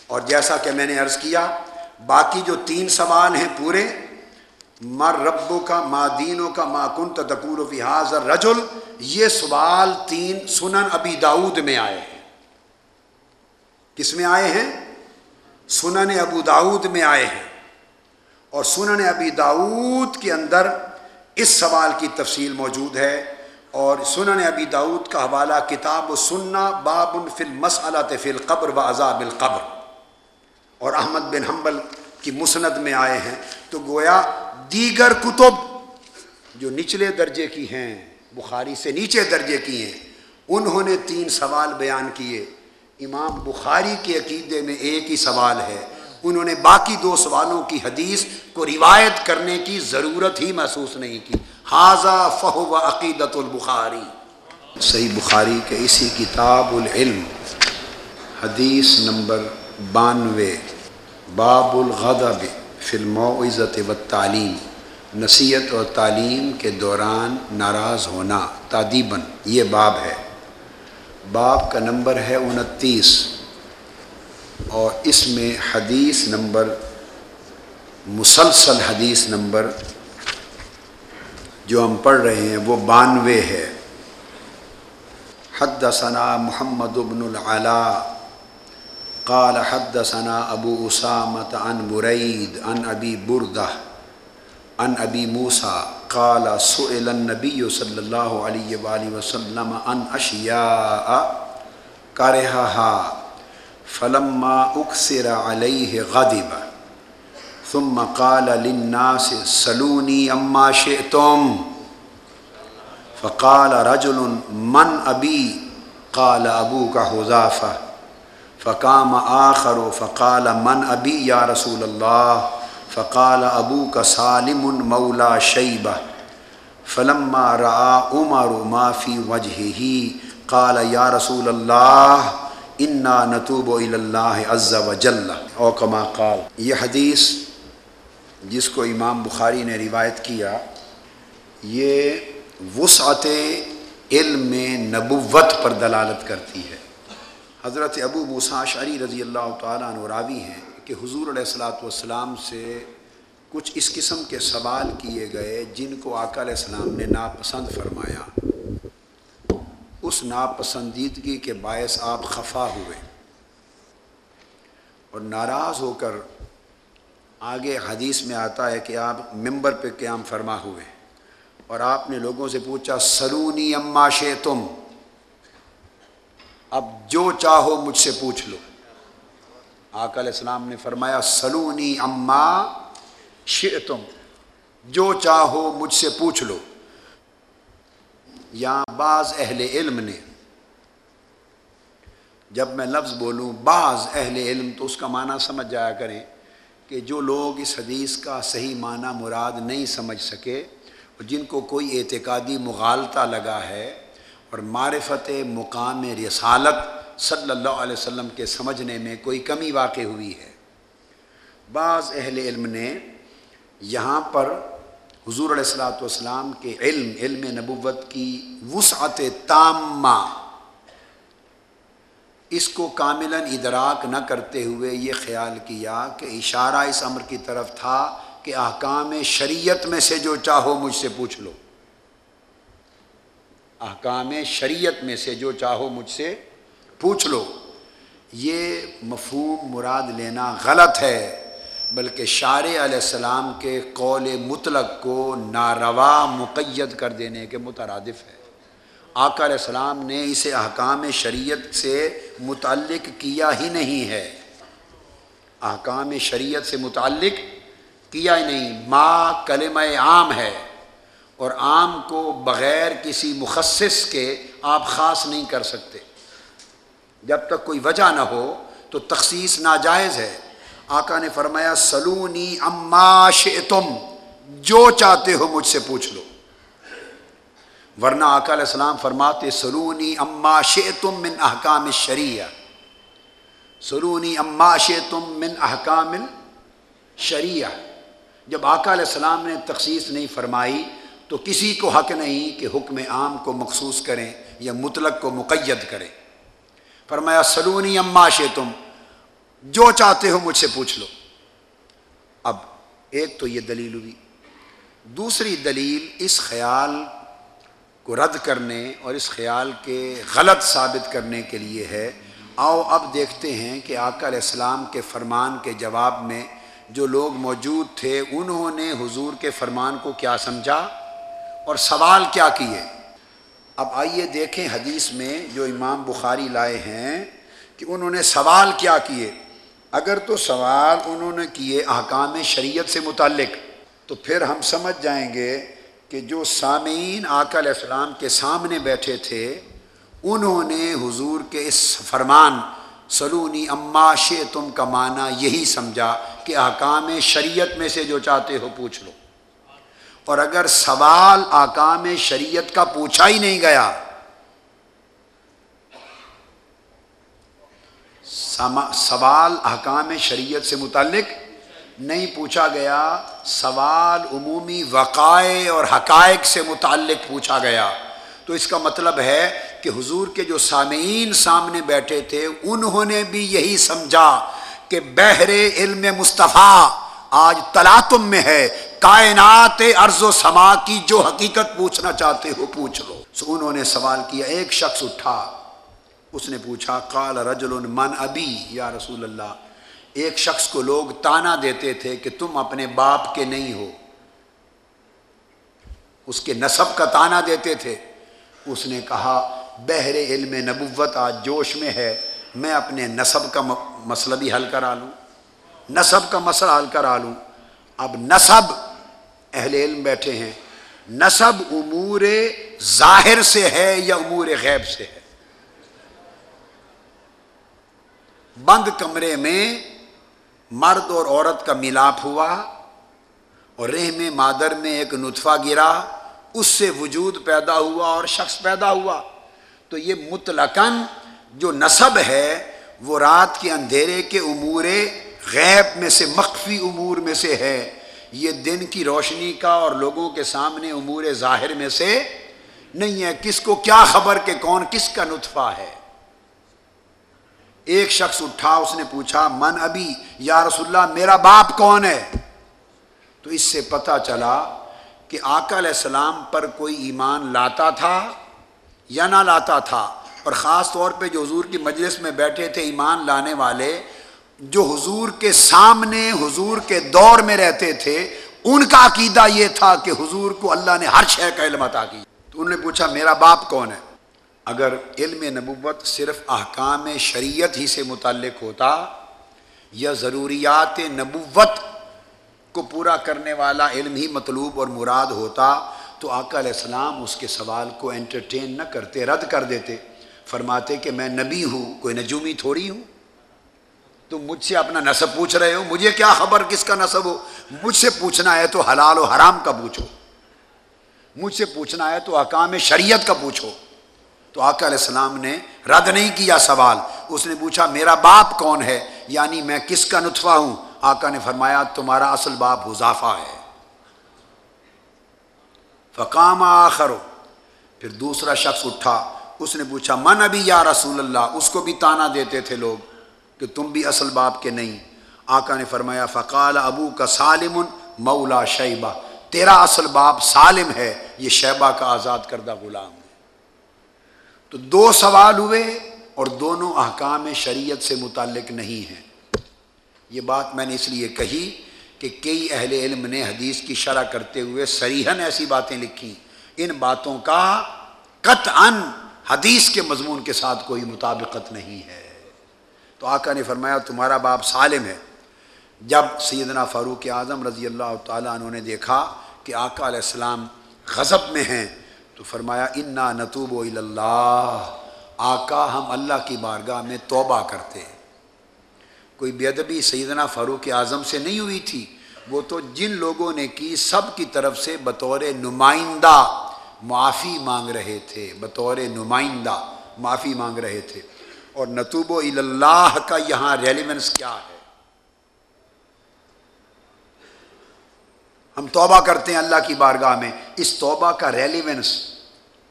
اور جیسا کہ میں نے عرض کیا، باقی جو تین سوال ہیں پورے مر ربوں کا ما دینوں کا ما کن تقور و فحاظ رجل یہ سوال تین سنن ابی داود میں آئے ہیں۔ کس میں آئے ہیں؟ سنن ابو داود میں آئے ہیں۔ اور سنن ابی داود کے اندر اس سوال کی تفصیل موجود ہے۔ اور سنن ابی داود کا حوالہ کتاب و سننا باب فل مسلط فل قبر و عذاب القبر۔ اور احمد بن حنبل کی مسند میں آئے ہیں۔ تو گویا دیگر کتب جو نچلے درجے کی ہیں، بخاری سے نیچے درجے کی ہیں، انہوں نے تین سوال بیان کیے۔ امام بخاری کے عقیدے میں ایک ہی سوال ہے۔ انہوں نے باقی دو سوالوں کی حدیث کو روایت کرنے کی ضرورت ہی محسوس نہیں کی۔ حاضہ فہو و عقیدت البخاری۔ صحیح بخاری کے اسی کتاب العلم، حدیث نمبر بانوے۔ باب الغضب فی المعزت و تعلیم نصیحت اور تعلیم کے دوران ناراض ہونا تعدیباً یہ باب ہے۔ باب کا نمبر ہے انتیس اور اس میں حدیث نمبر، مسلسل حدیث نمبر جو ہم پڑھ رہے ہیں وہ بانوے ہے۔ حد ثنا محمد ابن العلا، قال حد ثنا ابو اسامت ان برعید ان ابی بردہ ان ابی موسا قال سئل النبی صلی اللہ علیہ وآلہ وسلم ان اشیاء. کرہا فلما اکثر علیہ غضب. ثم قال للناس، سلونی اما شئتم. فقال رجل، من ابی؟ قال ابو کا حضافہ فقام آخر، فقال من ابی یا رسول اللہ؟ فقال ابو کا سالم مولا شیبہ فلما را عمر ما فی وجہ قال یا رسول اللہ انا نتوب اللہ عز و جل او کما قال یہ حدیث جس کو امام بخاری نے روایت کیا یہ وسعت علم میں نبوت پر دلالت کرتی ہے حضرت ابو موسا شعری رضی اللہ تعالیٰ عنہ راوی ہیں کہ حضور علیہ السلاۃ والسلام سے کچھ اس قسم کے سوال کیے گئے جن کو آقا علیہ السلام نے ناپسند فرمایا۔ اس ناپسندیدگی کے باعث آپ خفا ہوئے اور ناراض ہو کر آگے حدیث میں آتا ہے کہ آپ ممبر پہ قیام فرما ہوئے اور آپ نے لوگوں سے پوچھا، سلونی اما شے تم اب جو چاہو مجھ سے پوچھ لو۔ آقا علیہ السلام نے فرمایا، سلونی اما تم جو چاہو مجھ سے پوچھ لو۔ یا بعض اہل علم نے، جب میں لفظ بولوں بعض اہل علم تو اس کا معنی سمجھ جایا کریں کہ جو لوگ اس حدیث کا صحیح معنی مراد نہیں سمجھ سکے اور جن کو کوئی اعتقادی مغالطہ لگا ہے اور معرفت مقام رسالت صلی اللہ علیہ وسلم کے سمجھنے میں کوئی کمی واقع ہوئی ہے۔ بعض اہل علم نے یہاں پر حضور علیہ السلاۃ والسلام کے علم علم نبوت کی وسعت تامہ، اس کو کاملا ادراک نہ کرتے ہوئے یہ خیال کیا کہ اشارہ اس امر کی طرف تھا کہ احکام شریعت میں سے جو چاہو مجھ سے پوچھ لو۔ احکام شریعت میں سے جو چاہو مجھ سے پوچھ لو۔ یہ مفہوم مراد لینا غلط ہے، بلکہ شار علیہ السلام کے قول مطلق کو ناروا مقید کر دینے کے مترادف ہے۔ آقا علیہ السلام نے اسے احکام شریعت سے متعلق کیا ہی نہیں ہے۔ احکام شریعت سے متعلق کیا ہی نہیں، ما کلمہ عام ہے۔ اور عام کو بغیر کسی مخصص کے آپ خاص نہیں کر سکتے۔ جب تک کوئی وجہ نہ ہو تو تخصیص ناجائز ہے۔ آقا نے فرمایا، سلونی اما تم جو چاہتے ہو مجھ سے پوچھ لو۔ ورنہ آقا علیہ السلام فرماتے، سلونی اما تم من احکام شریعہ سلونی اما تم من احکام شریعہ جب آقا علیہ السلام نے تخصیص نہیں فرمائی، تو کسی کو حق نہیں کہ حکم عام کو مخصوص کریں یا مطلق کو مقید کریں۔ فرمایا، سلونی اما تم جو چاہتے ہو مجھ سے پوچھ لو. اب ایک تو یہ دلیل ہوئی۔ دوسری دلیل، اس خیال کو رد کرنے اور اس خیال کے غلط ثابت کرنے کے لیے ہے۔ آؤ اب دیکھتے ہیں کہ آقا علیہ السلام کے فرمان کے جواب میں جو لوگ موجود تھے، انہوں نے حضور کے فرمان کو کیا سمجھا اور سوال کیا کیے؟ اب آئیے دیکھیں حدیث میں جو امام بخاری لائے ہیں کہ انہوں نے سوال کیا کیے۔ اگر تو سوال انہوں نے کیے احکام شریعت سے متعلق، تو پھر ہم سمجھ جائیں گے کہ جو سامعین آقا علیہ السلام کے سامنے بیٹھے تھے، انہوں نے حضور کے اس فرمان، سلونی اما شے تم کا معنی یہی سمجھا کہ احکام شریعت میں سے جو چاہتے ہو پوچھ لو۔ اور اگر سوال آکام شریعت کا پوچھا ہی نہیں گیا سوال احکام شریعت سے متعلق نہیں پوچھا گیا، سوال عمومی وقائع اور حقائق سے متعلق پوچھا گیا۔ تو اس کا مطلب ہے کہ حضور کے جو سامعین سامنے بیٹھے تھے، انہوں نے بھی یہی سمجھا کہ بحر علم مصطفیٰ آج تلاتم میں ہے۔ کائنات ارض و سما کی جو حقیقت پوچھنا چاہتے ہو پوچھ لو۔ سو انہوں نے سوال کیا، ایک شخص اٹھا۔ اس نے پوچھا کال رجل من ابی؟ یا رسول اللہ، ایک شخص کو لوگ تانا دیتے تھے کہ تم اپنے باپ کے نہیں ہو۔ اس کے نصب کا تانا دیتے تھے۔ اس نے کہا بحر علم نبوت آج جوش میں ہے، میں اپنے نصب کا مسئلہ بھی حل کرا لوں۔ نصب کا مسئلہ حل کرا لوں۔ اب نصب اہل علم بیٹھے ہیں۔ نصب امور ظاہر سے ہے یا امور غیب سے ہے؟ بند کمرے میں مرد اور عورت کا ملاپ ہوا اور رحم مادر میں ایک نطفہ گرا، اس سے وجود پیدا ہوا اور شخص پیدا ہوا۔ تو یہ مطلقاً جو نصب ہے، وہ رات کے اندھیرے کے امور غیب میں سے، مخفی امور میں سے ہے۔ یہ دن کی روشنی کا اور لوگوں کے سامنے امور ظاہر میں سے نہیں ہے۔ کس کو کیا خبر کہ کون کس کا نطفہ ہے؟ ایک شخص اٹھا، اس نے پوچھا، من ابھی یا رسول اللہ، میرا باپ کون ہے؟ تو اس سے پتہ چلا کہ آقا علیہ السلام پر کوئی ایمان لاتا تھا یا نہ لاتا تھا۔ اور خاص طور پہ جو حضور کی مجلس میں بیٹھے تھے ایمان لانے والے جو حضور کے سامنے، حضور کے دور میں رہتے تھے، ان کا عقیدہ یہ تھا کہ حضور کو اللہ نے ہر شے کا علم عطا کی تو انہوں نے پوچھا، میرا باپ کون ہے؟ اگر علم نبوت صرف احکام شریعت ہی سے متعلق ہوتا یا ضروریات نبوت کو پورا کرنے والا علم ہی مطلوب اور مراد ہوتا، تو آقا علیہ السلام اس کے سوال کو انٹرٹین نہ کرتے، رد کر دیتے۔ فرماتے کہ میں نبی ہوں، کوئی نجومی تھوڑی ہوں۔ تم مجھ سے اپنا نصب پوچھ رہے ہو؟ مجھے کیا خبر؟ کس کا نصب ہو؟ مجھ سے پوچھنا ہے تو حلال و حرام کا پوچھو۔ مجھ سے پوچھنا ہے تو احکام شریعت کا پوچھو۔ تو آقا علیہ السلام نے رد نہیں کیا سوال۔ اس نے پوچھا، میرا باپ کون ہے؟ یعنی میں کس کا نطفہ ہوں؟ آقا نے فرمایا، تمہارا اصل باپ حضافہ ہے۔ فقام آخر۔ پھر دوسرا شخص اٹھا۔ اس نے پوچھا، من ابھی یا رسول اللہ؟ اس کو بھی تانا دیتے تھے لوگ۔ کہ تم بھی اصل باپ کے نہیں۔ آقا نے فرمایا، فقال ابو کا سالم، مولا شیبہ۔ تیرا اصل باپ سالم ہے، یہ شیبہ کا آزاد کردہ غلام ہے۔ تو دو سوال ہوئے اور دونوں احکام شریعت سے متعلق نہیں ہیں۔ یہ بات میں نے اس لیے کہی کہ کئی اہل علم نے حدیث کی شرح کرتے ہوئے سریحن ایسی باتیں لکھی ان باتوں کا قطعا حدیث کے مضمون کے ساتھ کوئی مطابقت نہیں ہے۔ تو آقا نے فرمایا، تمہارا باپ سالم ہے۔ جب سیدنا فاروق اعظم رضی اللہ تعالیٰ انہوں نے دیکھا کہ آقا علیہ السلام غضب میں ہیں، تو فرمایا، انا نتوب و اللہ آقا، ہم اللہ کی بارگاہ میں توبہ کرتے ہیں۔ کوئی بے ادبی سیدنا فاروق اعظم سے نہیں ہوئی تھی۔ وہ تو جن لوگوں نے کی، سب کی طرف سے بطور نمائندہ معافی مانگ رہے تھے۔ بطور نمائندہ معافی مانگ رہے تھے۔ اور نتوب و اللہ کا یہاں ریلیونس کیا ہے؟ ہم توبہ کرتے ہیں اللہ کی بارگاہ میں۔ اس توبہ کا ریلیونس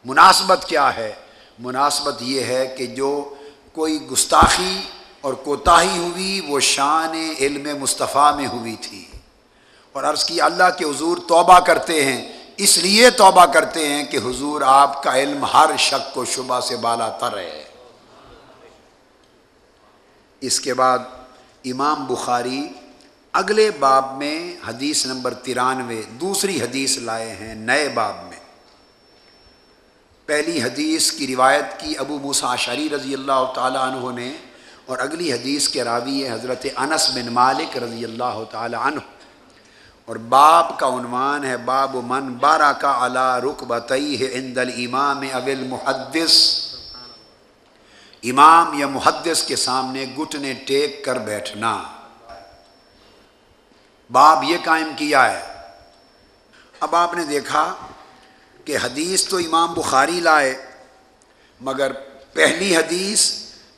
مناسبت کیا ہے؟ مناسبت یہ ہے کہ جو کوئی گستاخی اور کوتاہی ہوئی، وہ شان علم مصطفیٰ میں ہوئی تھی۔ اور عرض کی اللہ کے حضور توبہ کرتے ہیں، اس لیے توبہ کرتے ہیں کہ حضور آپ کا علم ہر شک و شبہ سے بالا تر ہے۔ اس کے بعد امام بخاری اگلے باب میں حدیث نمبر ترانوے، دوسری حدیث لائے ہیں نئے باب میں۔ پہلی حدیث کی روایت کی ابو موسا شری رضی اللہ تعالیٰ عنہ نے اور اگلی حدیث کے راوی ہے حضرت انس بن مالک رضی اللہ تعالیٰ عنہ۔ اور باب کا عنوان ہے باب من بارہ کا اعلیٰ رخ بتعی ہے اندل امام اول محدث امام یا محدث کے سامنے گھٹنے ٹیک کر بیٹھنا۔ باب یہ قائم کیا ہے۔ اب آپ نے دیکھا کہ حدیث تو امام بخاری لائے، مگر پہلی حدیث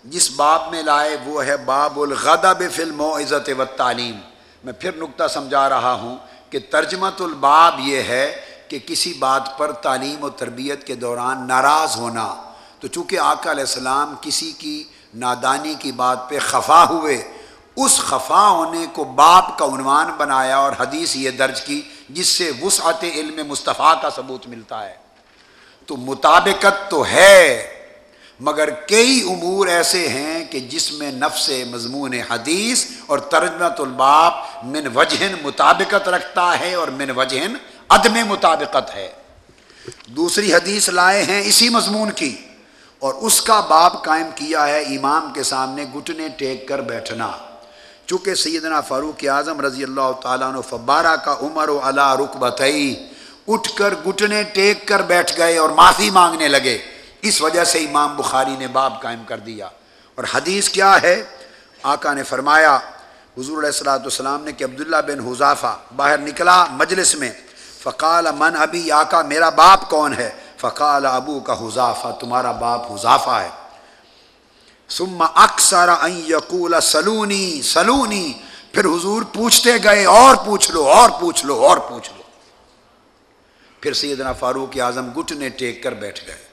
جس باب میں لائے وہ ہے باب الغدب فلم و عزت و تعلیم میں پھر نقطہ سمجھا رہا ہوں کہ ترجمت الباب یہ ہے کہ کسی بات پر تعلیم و تربیت کے دوران ناراض ہونا۔ تو چونکہ آقا علیہ السلام کسی کی نادانی کی بات پہ خفا ہوئے، اس خفا ہونے کو باپ کا عنوان بنایا اور حدیث یہ درج کی، جس سے وسعت علم مصطفیٰ کا ثبوت ملتا ہے۔ تو مطابقت تو ہے، مگر کئی امور ایسے ہیں کہ جس میں نفس مضمون حدیث اور ترجمت الباپ من وجہن مطابقت رکھتا ہے اور من وجہن عدم مطابقت ہے۔ دوسری حدیث لائے ہیں اسی مضمون کی۔ اور اس کا باپ قائم کیا ہے امام کے سامنے گھٹنے ٹیک کر بیٹھنا۔ چونکہ سیدنا فاروق اعظم رضی اللہ تعالیٰ عنہ فبارہ کا عمر و علا رکبتئی اٹھ کر گھٹنے ٹیک کر بیٹھ گئے اور معافی مانگنے لگے۔ اس وجہ سے امام بخاری نے باب قائم کر دیا۔ اور حدیث کیا ہے؟ آقا نے فرمایا، حضور علیہ السلاۃ والسلام نے کہ عبداللہ بن حضافہ باہر نکلا مجلس میں، فقال، من ابھی آقا، میرا باپ کون ہے؟ فقال ابو کا حضافہ تمہارا باپ حضافہ ہے۔ ثم اکثر ان یقول سلونی سلونی۔ پھر حضور پوچھتے گئے، اور پوچھ لو، اور پوچھ لو، اور پوچھ لو۔ پھر سیدنا فاروق اعظم گھٹنے ٹیک کر بیٹھ گئے۔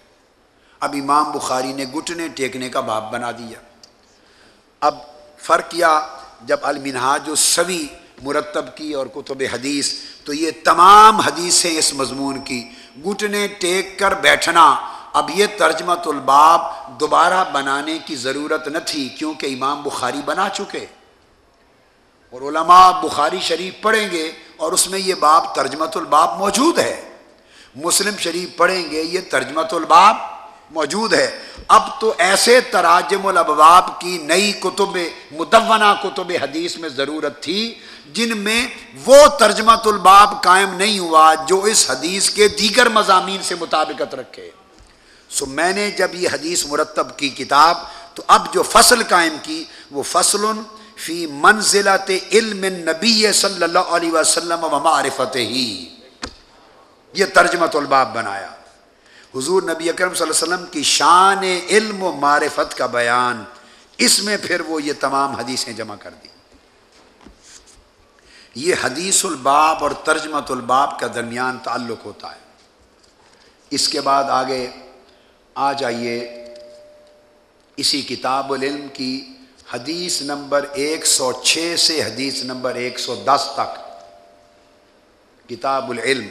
اب امام بخاری نے گھٹنے ٹیکنے کا باب بنا دیا۔ اب فرق کیا، جب المنہاج جو سوی مرتب کی اور کتب حدیث، تو یہ تمام حدیثیں اس مضمون کی گھٹنے ٹیک کر بیٹھنا۔ اب یہ ترجمہ الباب دوبارہ بنانے کی ضرورت نہ تھی کیونکہ امام بخاری بنا چکے۔ اور علماء بخاری شریف پڑھیں گے اور اس میں یہ باب ترجمت الباب موجود ہے۔ مسلم شریف پڑھیں گے، یہ ترجمت الباب موجود ہے۔ اب تو ایسے تراجم الابواب کی نئی کتب مدونہ کتب حدیث میں ضرورت تھی۔ جن میں وہ ترجمت الباب قائم نہیں ہوا جو اس حدیث کے دیگر مضامین سے مطابقت رکھے۔ سو میں نے جب یہ حدیث مرتب کی کتاب، تو اب جو فصل قائم کی، وہ فصل فی منزلت علم نبی صلی اللہ علیہ وسلم و معرفت ہی یہ ترجمت الباب بنایا۔ حضور نبی اکرم صلی اللہ علیہ وسلم کی شان علم و معرفت کا بیان۔ اس میں پھر وہ یہ تمام حدیثیں جمع کر دی۔ یہ حدیث الباب اور ترجمت الباب کا درمیان تعلق ہوتا ہے۔ اس کے بعد آگے آ جائیے۔ اسی کتاب العلم کی حدیث نمبر ایک سو چھ سے حدیث نمبر ایک سو دس تک۔ کتاب العلم۔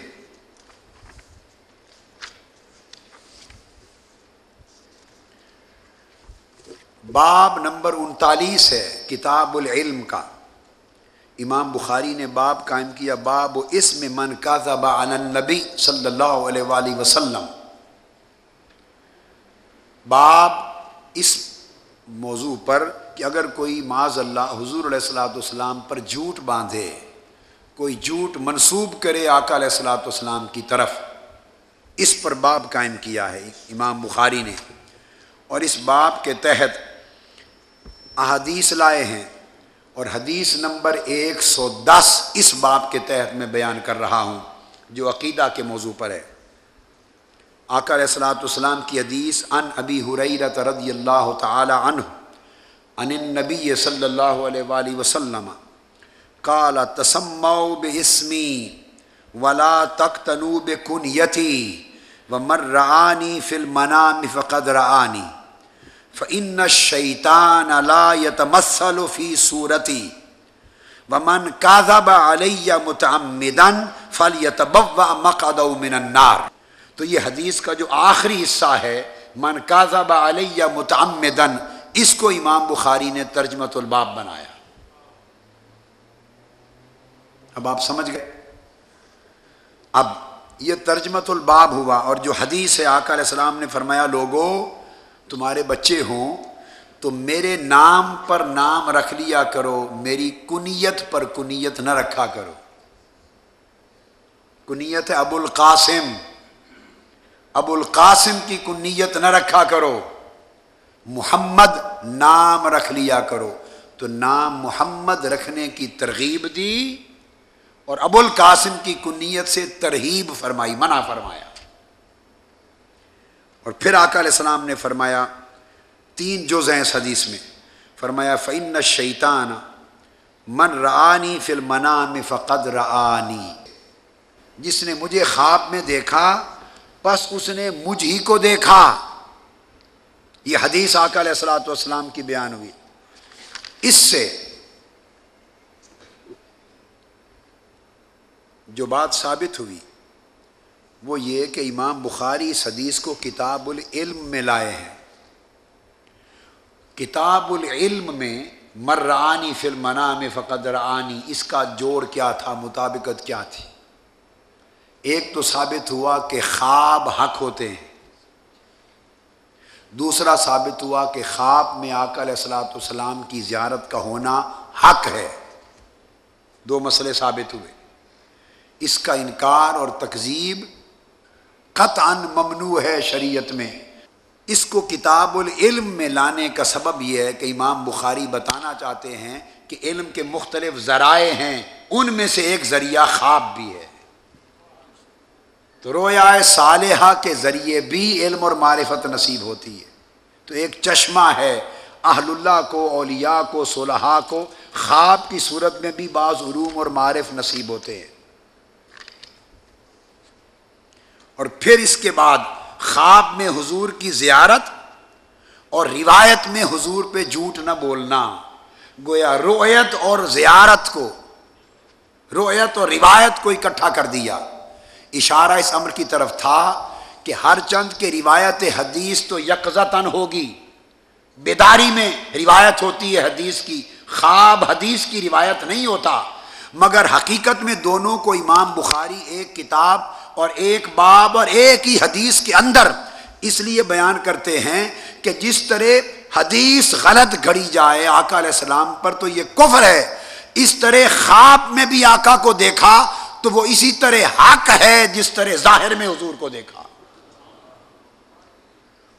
باب نمبر انتالیس ہے کتاب العلم کا۔ امام بخاری نے باب قائم کیا، باب اس میں من کا النبی صلی اللہ علیہ وآلہ وسلم۔ باب اس موضوع پر کہ اگر کوئی معاذ اللہ، حضور علیہ السلاۃ والسلام پر جھوٹ باندھے، کوئی جھوٹ منسوب کرے آقا علیہ السلاۃ والسلام کی طرف، اس پر باب قائم کیا ہے امام بخاری نے۔ اور اس باب کے تحت احادیث لائے ہیں۔ اور حدیث نمبر ایک سو دس اس باب کے تحت میں بیان کر رہا ہوں، جو عقیدہ کے موضوع پر ہے۔ آقا علیہ السلاۃ والسلام کی حدیث ان ابی حریرت رضی اللہ تعالی عنہ ان النبی صلی اللہ علیہ وآلہ وسلم، قال تسمو باسمی ولا تقتنو بکنیتی ومر رعانی فی المنام فقد رعانی فعن شیطان لا يتمثل فی صورتی ومن کاذب علیہ متعمدن فلیتبوأ مقعدہ من النار تو یہ حدیث کا جو آخری حصہ ہے، من کاذب علیہ متعمدن اس کو امام بخاری نے ترجمت الباب بنایا۔ اب آپ سمجھ گئے؟ اب یہ ترجمت الباب ہوا اور جو حدیث ہے، آقا علیہ السلام نے فرمایا لوگوں تمہارے بچے ہوں، تو میرے نام پر نام رکھ لیا کرو، میری کنیت پر کنیت نہ رکھا کرو۔ کنیت ہے ابو القاسم۔ ابو القاسم کی کنیت نہ رکھا کرو۔ محمد نام رکھ لیا کرو۔ تو نام محمد رکھنے کی ترغیب دی اور ابو القاسم کی کنیت سے ترغیب فرمائی، منع فرمایا۔ اور پھر آقا علیہ السلام نے فرمایا، تین جز ہیں اس حدیث میں۔ فرمایا فعن شیطان من رعانی فل منام فقد رعانی جس نے مجھے خواب میں دیکھا، بس اس نے مجھ ہی کو دیکھا۔ یہ حدیث آقا علیہ السلاۃ والسلام کی بیان ہوئی۔ اس سے جو بات ثابت ہوئی وہ یہ کہ امام بخاری اس حدیث کو کتاب العلم میں لائے ہیں۔ کتاب العلم میں مرانی فلم میں فقدر آنی اس کا جوڑ کیا تھا، مطابقت کیا تھی؟ ایک تو ثابت ہوا کہ خواب حق ہوتے ہیں۔ دوسرا ثابت ہوا کہ خواب میں آقا علیہ السلاۃ والسلام کی زیارت کا ہونا حق ہے۔ دو مسئلے ثابت ہوئے۔ اس کا انکار اور تکذیب قطعا ممنوع ہے شریعت میں۔ اس کو کتاب العلم میں لانے کا سبب یہ ہے کہ امام بخاری بتانا چاہتے ہیں کہ علم کے مختلف ذرائع ہیں، ان میں سے ایک ذریعہ خواب بھی ہے۔ تو رویا صالحہ کے ذریعے بھی علم اور معرفت نصیب ہوتی ہے۔ تو ایک چشمہ ہے، اہل اللہ کو، اولیاء کو، صلحاء کو، خواب کی صورت میں بھی بعض علوم اور معرف نصیب ہوتے ہیں۔ اور پھر اس کے بعد خواب میں حضور کی زیارت اور روایت میں حضور پہ جھوٹ نہ بولنا۔ گویا رویت اور زیارت کو رویت اور روایت کو اکٹھا کر دیا۔ اشارہ اس امر کی طرف تھا کہ ہر چند کے روایت حدیث تو یکزتاً ہوگی۔ بیداری میں روایت ہوتی ہے حدیث کی، خواب حدیث کی روایت نہیں ہوتا۔ مگر حقیقت میں دونوں کو امام بخاری ایک کتاب اور ایک باب اور ایک ہی حدیث کے اندر اس لیے بیان کرتے ہیں کہ جس طرح حدیث غلط گھڑی جائے آقا علیہ السلام پر تو یہ کفر ہے۔ اس طرح خواب میں بھی آقا کو دیکھا تو وہ اسی طرح حق ہے جس طرح ظاہر میں حضور کو دیکھا۔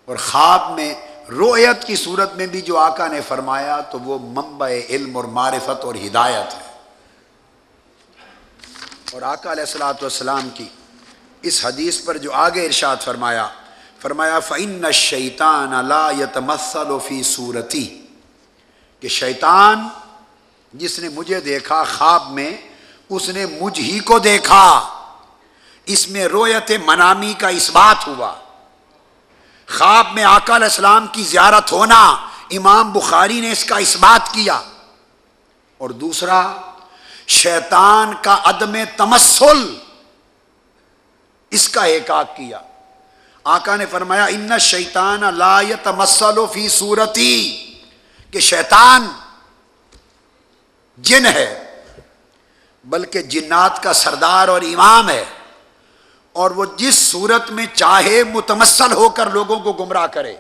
اور خواب میں رویت کی صورت میں بھی جو آقا نے فرمایا تو وہ منبع علم اور معرفت اور ہدایت ہے۔ اور آقا علیہ السلاۃ والسلام کی اس حدیث پر جو آگے ارشاد فرمایا فرمایا فعن شیطان اللہ فی صورتی کہ شیطان جس نے مجھے دیکھا خواب میں، اس نے مجھ ہی کو دیکھا۔ اس میں رویت منامی کا اس بات ہوا۔ خواب میں آقا علیہ السلام کی زیارت ہونا، امام بخاری نے اس کا اس بات کیا۔ اور دوسرا، شیطان کا عدم تمسل اس کا ایکاک کیا۔ آقا نے فرمایا، ان شیطان لا تمسل فی صورتی کہ شیطان جن ہے، بلکہ جنات کا سردار اور امام ہے، اور وہ جس صورت میں چاہے متمسل ہو کر لوگوں کو گمراہ کرے۔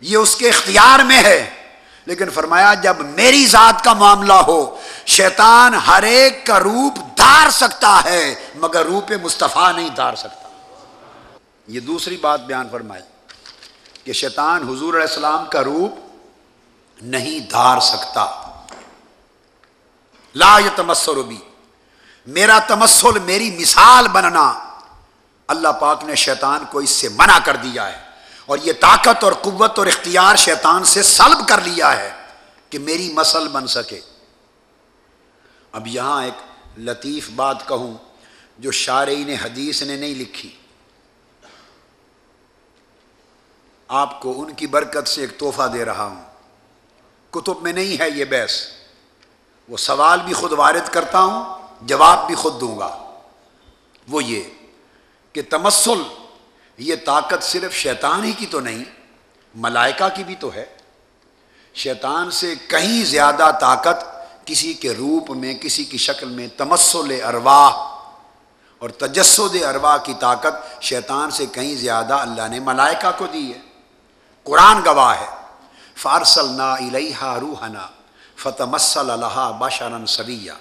یہ اس کے اختیار میں ہے۔ لیکن فرمایا، جب میری ذات کا معاملہ ہو، شیطان ہر ایک کا روپ دار سکتا ہے، مگر روپ مصطفیٰ نہیں دار سکتا۔ یہ دوسری بات بیان فرمائی کہ شیطان حضور علیہ السلام کا روپ نہیں دار سکتا۔ لا یہ تمسر بھی میرا تمسل، میری مثال بننا۔ اللہ پاک نے شیطان کو اس سے منع کر دیا ہے۔ اور یہ طاقت اور قوت اور اختیار شیطان سے سلب کر لیا ہے کہ میری مسل بن سکے۔ اب یہاں ایک لطیف بات کہوں جو شارعین حدیث نے نہیں لکھی۔ آپ کو ان کی برکت سے ایک تحفہ دے رہا ہوں۔ کتب میں نہیں ہے یہ بحث۔ وہ سوال بھی خود وارد کرتا ہوں، جواب بھی خود دوں گا۔ وہ یہ کہ تمسل یہ طاقت صرف شیطان ہی کی تو نہیں، ملائکہ کی بھی تو ہے۔ شیطان سے کہیں زیادہ طاقت کسی کے روپ میں، کسی کی شکل میں تمسل ارواح اور تجسد ارواح کی طاقت شیطان سے کہیں زیادہ اللہ نے ملائکہ کو دی ہے۔ قرآن گواہ ہے فارسل نا الحا روحنا فتمسل اللہ بشرن سبیہ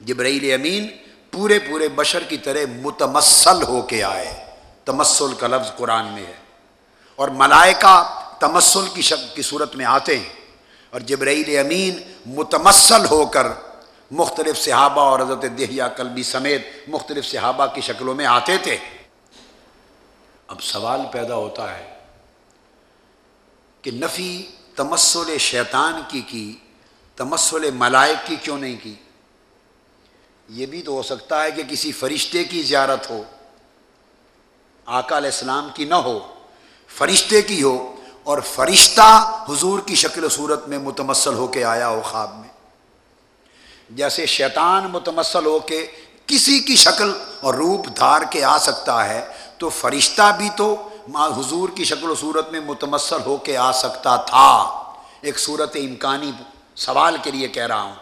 جبرائیل امین پورے پورے بشر کی طرح متمسل ہو کے آئے۔ تمسل کا لفظ قرآن میں ہے۔ اور ملائکہ تمسل کی شک، کی صورت میں آتے ہیں۔ اور جبرائیل امین متمسل ہو کر مختلف صحابہ اور حضرت دہیا کلبی سمیت مختلف صحابہ کی شکلوں میں آتے تھے۔ اب سوال پیدا ہوتا ہے کہ نفی تمسل شیطان کی کی، تمسل ملائک کی کیوں نہیں کی؟ یہ بھی تو ہو سکتا ہے کہ کسی فرشتے کی زیارت ہو۔ آقا علیہ السلام کی نہ ہو، فرشتے کی ہو، اور فرشتہ حضور کی شکل و صورت میں متمثل ہو کے آیا ہو خواب میں۔ جیسے شیطان متمثل ہو کے کسی کی شکل اور روپ دھار کے آ سکتا ہے، تو فرشتہ بھی تو حضور کی شکل و صورت میں متمثل ہو کے آ سکتا تھا۔ ایک صورت امکانی سوال کے لیے کہہ رہا ہوں۔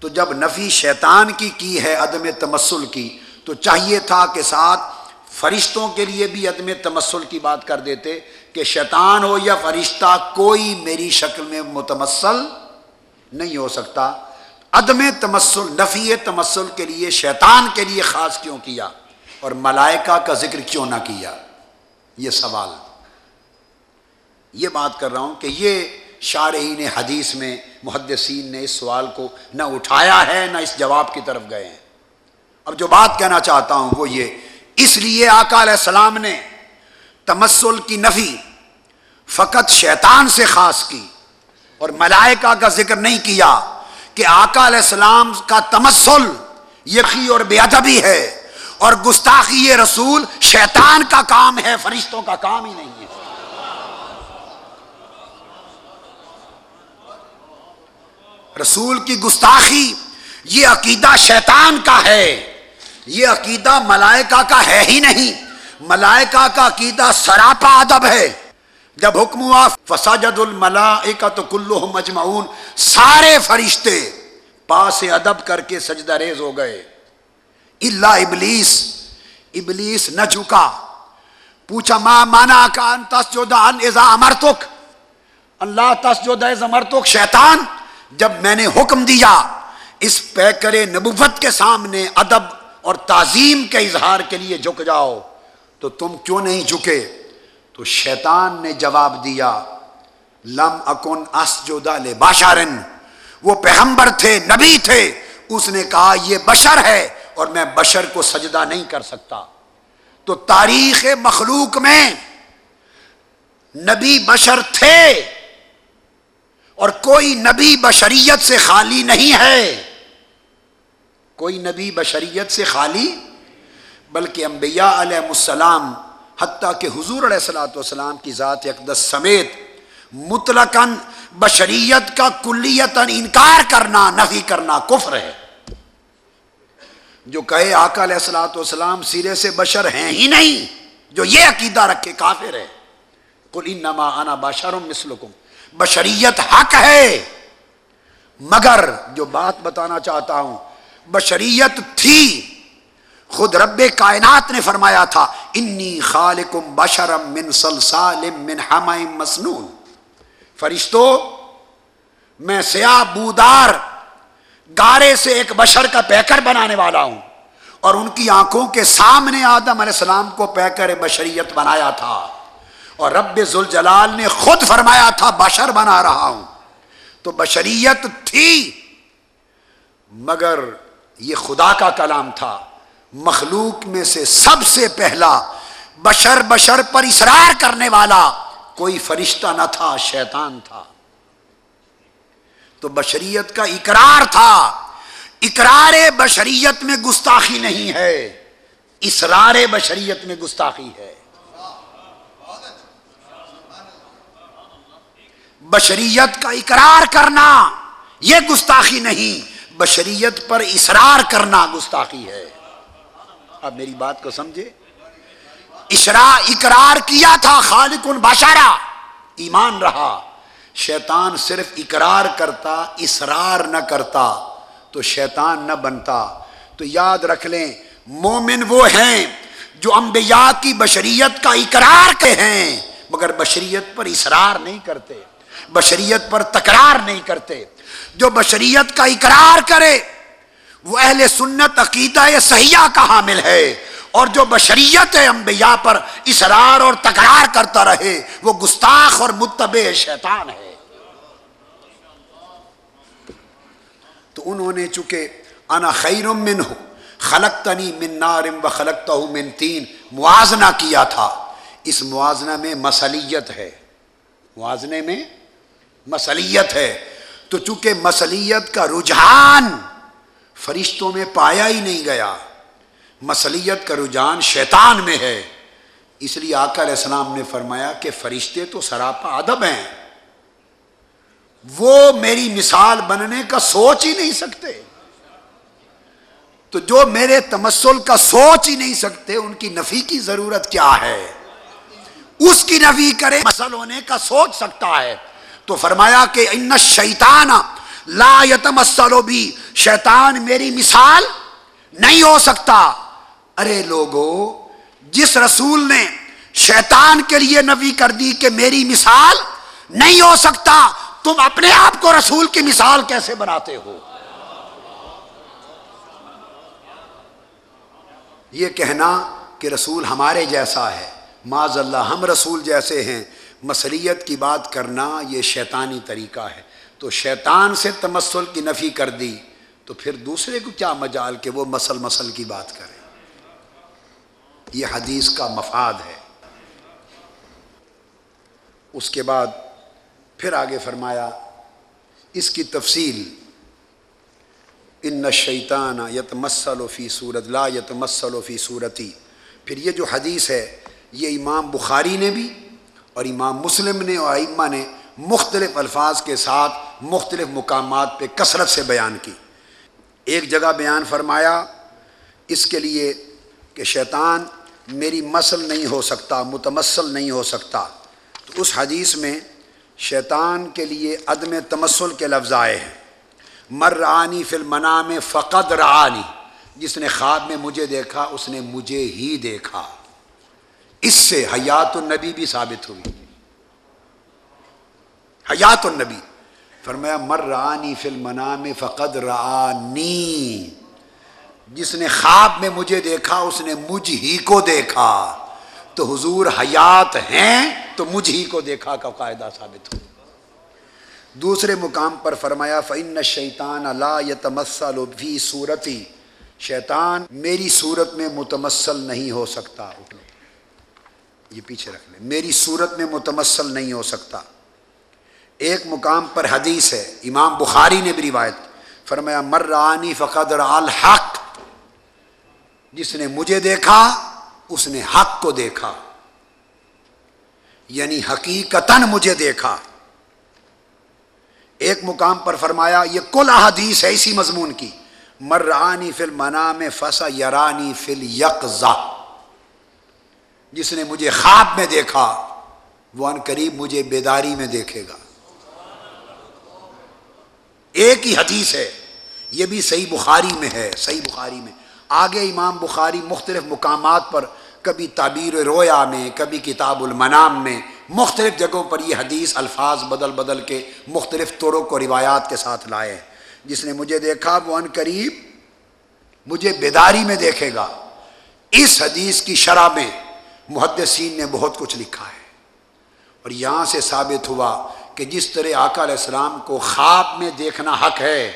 تو جب نفی شیطان کی کی ہے عدم تمسل کی، تو چاہیے تھا کہ ساتھ فرشتوں کے لیے بھی عدم تمسل کی بات کر دیتے کہ شیطان ہو یا فرشتہ کوئی میری شکل میں متمثل نہیں ہو سکتا۔ عدم تمسل، نفی تمسل کے لیے، شیطان کے لیے خاص کیوں کیا؟ اور ملائکہ کا ذکر کیوں نہ کیا؟ یہ سوال۔ یہ بات کر رہا ہوں کہ یہ شارحین حدیث میں محدثین نے اس سوال کو نہ اٹھایا ہے، نہ اس جواب کی طرف گئے ہیں۔ اب جو بات کہنا چاہتا ہوں وہ یہ اس لیے آقا علیہ السلام نے تمسل کی نفی فقط شیطان سے خاص کی اور ملائکہ کا ذکر نہیں کیا کہ آقا علیہ السلام کا تمسل یقی اور بے ادبی ہے اور گستاخی رسول شیطان کا کام ہے، فرشتوں کا کام ہی نہیں ہے۔ رسول کی گستاخی، یہ عقیدہ شیطان کا ہے۔ یہ عقیدہ ملائکہ کا ہے ہی نہیں۔ ملائکہ کا عقیدہ سراپا ادب ہے۔ جب حکم ہوا فساجد الملا تو کلو مجمعون۔ سارے فرشتے پاس ادب کر کے سجدہ ریز ہو گئے۔ اللہ ابلیس ابلیس نہ جھکا۔ پوچھا ماں مانا کا تس جو امرتک اللہ تس جو امرتک شیطان، جب میں نے حکم دیا، اس پیکر نبوت کے سامنے ادب اور تعظیم کے اظہار کے لیے جھک جاؤ، تو تم کیوں نہیں جھکے؟ تو شیطان نے جواب دیا، لم اکن اس جو باشارن وہ پیغمبر تھے، نبی تھے۔ اس نے کہا، یہ بشر ہے اور میں بشر کو سجدہ نہیں کر سکتا۔ تو تاریخ مخلوق میں نبی بشر تھے اور کوئی نبی بشریت سے خالی نہیں ہے۔ کوئی نبی بشریت سے خالی، بلکہ انبیاء علیہ السلام، حتیٰ کہ حضور علیہ السلاۃ والسلام کی ذات اقدس سمیت مطلقاً بشریت کا کلیتاً انکار کرنا، نفی کرنا کفر ہے۔ جو کہے آقا علیہ السلاۃ والسلام سرے سے بشر ہیں ہی نہیں، جو یہ عقیدہ رکھے کافر ہے۔ کل انما انا باشرم مسلکم بشریت حق ہے، مگر جو بات بتانا چاہتا ہوں بشریت تھی۔ خود رب کائنات نے فرمایا تھا، انی خالقم بشرم من سلسال من حمائم مسنون. فرشتو، میں سیاہ بودار گارے سے ایک بشر کا پیکر بنانے والا ہوں اور ان کی آنکھوں کے سامنے آدم علیہ السلام کو پیکر بشریت بنایا تھا۔ اور رب ذوالجلال نے خود فرمایا تھا، بشر بنا رہا ہوں۔ تو بشریت تھی، مگر یہ خدا کا کلام تھا۔ مخلوق میں سے سب سے پہلا، بشر بشر پر اصرار کرنے والا کوئی فرشتہ نہ تھا، شیطان تھا۔ تو بشریت کا اقرار تھا۔ اقرار بشریت میں گستاخی نہیں ہے۔ اسرار بشریت میں گستاخی ہے۔ بشریت کا اقرار کرنا یہ گستاخی نہیں۔ بشریت پر اصرار کرنا گستاخی ہے۔ اب میری بات کو سمجھے۔ اشرا اقرار کیا تھا خالق باشارہ ایمان رہا۔ شیطان صرف اقرار کرتا، اصرار نہ کرتا، تو شیطان نہ بنتا۔ تو یاد رکھ لیں، مومن وہ ہیں جو انبیاء کی بشریت کا اقرار کے ہیں، مگر بشریت پر اصرار نہیں کرتے، بشریت پر تکرار نہیں کرتے۔ جو بشریت کا اقرار کرے، وہ اہل سنت عقیدہ صحیحہ کا حامل ہے۔ اور جو بشریت انبیاء پر اصرار اور تکرار کرتا رہے، وہ گستاخ اور متبع شیطان ہے۔ تو انہوں نے چونکہ انا خیر من ہو خلق تنی من نارم و خلقتا من تین، موازنہ کیا تھا۔ اس موازنہ میں مسلیت ہے۔ موازنے میں مسلیت ہے۔ تو چونکہ مسلیت کا رجحان فرشتوں میں پایا ہی نہیں گیا، مسلیت کا رجحان شیطان میں ہے۔ اس لیے آقا علیہ السلام نے فرمایا کہ فرشتے تو سراپا ادب ہیں۔ وہ میری مثال بننے کا سوچ ہی نہیں سکتے۔ تو جو میرے تمسل کا سوچ ہی نہیں سکتے، ان کی نفی کی ضرورت کیا ہے؟ اس کی نفی کرے مسل ہونے کا سوچ سکتا ہے۔ تو فرمایا کہ ان شیطان لا یتمسلو بھی شیطان میری مثال نہیں ہو سکتا۔ ارے لوگو، جس رسول نے شیطان کے لیے نفی کر دی کہ میری مثال نہیں ہو سکتا، تم اپنے آپ کو رسول کی مثال کیسے بناتے ہو؟ یہ کہنا کہ رسول ہمارے جیسا ہے۔ معذ اللہ، ہم رسول جیسے ہیں۔ مسلیت کی بات کرنا یہ شیطانی طریقہ ہے۔ تو شیطان سے تمسل کی نفی کر دی، تو پھر دوسرے کو کیا مجال کہ وہ مسل مسل کی بات کرے؟ یہ حدیث کا مفاد ہے۔ اس کے بعد پھر آگے فرمایا، اس کی تفصیل، ان شیطان یت مسل و فی صورت، لا یت مسل و فی صورتی۔ پھر یہ جو حدیث ہے، یہ امام بخاری نے بھی اور امام مسلم نے اور ائمہ نے مختلف الفاظ کے ساتھ مختلف مقامات پہ کثرت سے بیان کی۔ ایک جگہ بیان فرمایا، اس کے لیے کہ شیطان میری مسل نہیں ہو سکتا متمسل نہیں ہو سکتا۔ تو اس حدیث میں شیطان کے لیے عدم تمسل کے لفظ آئے ہیں۔ مر رانی فل میں فقط رانی جس نے خواب میں مجھے دیکھا، اس نے مجھے ہی دیکھا۔ اس سے حیات النبی بھی ثابت ہوئی۔ حیات النبی۔ فرمایا مر رانی فل منا میں فقط رانی جس نے خواب میں مجھے دیکھا، اس نے مجھ ہی کو دیکھا۔ تو حضور حیات ہیں، تو مجھ ہی کو دیکھا کا قاعدہ ثابت ہو۔ دوسرے مقام پر فرمایا فن شیطان اللہ یتمسل بھی صورتی شیطان میری صورت میں متمسل نہیں ہو سکتا۔ یہ پیچھے رکھ لیں۔ میری صورت میں متمسل نہیں ہو سکتا۔ ایک مقام پر حدیث ہے، امام بخاری نے بھی روایت فرمایا مر رانی فقد الحق۔ جس نے مجھے دیکھا، اس نے حق کو دیکھا۔ یعنی حقیقتاً مجھے دیکھا۔ ایک مقام پر فرمایا، یہ کل احادیث ہے، اسی مضمون کی۔ مرانی فل منا میں فسا یارانی فل یکزا جس نے مجھے خواب میں دیکھا، وہ ان قریب مجھے بیداری میں دیکھے گا۔ ایک ہی حدیث ہے، یہ بھی صحیح بخاری میں ہے، صحیح بخاری میں۔ آگے امام بخاری مختلف مقامات پر، کبھی تعبیر رویا میں، کبھی کتاب المنام میں، مختلف جگہوں پر یہ حدیث الفاظ بدل بدل کے مختلف طرق کو روایات کے ساتھ لائے۔ جس نے مجھے دیکھا، وہ ان قریب مجھے بیداری میں دیکھے گا۔ اس حدیث کی شرح میں محدثین نے بہت کچھ لکھا ہے۔ اور یہاں سے ثابت ہوا کہ جس طرح آقا علیہ السلام کو خواب میں دیکھنا حق ہے،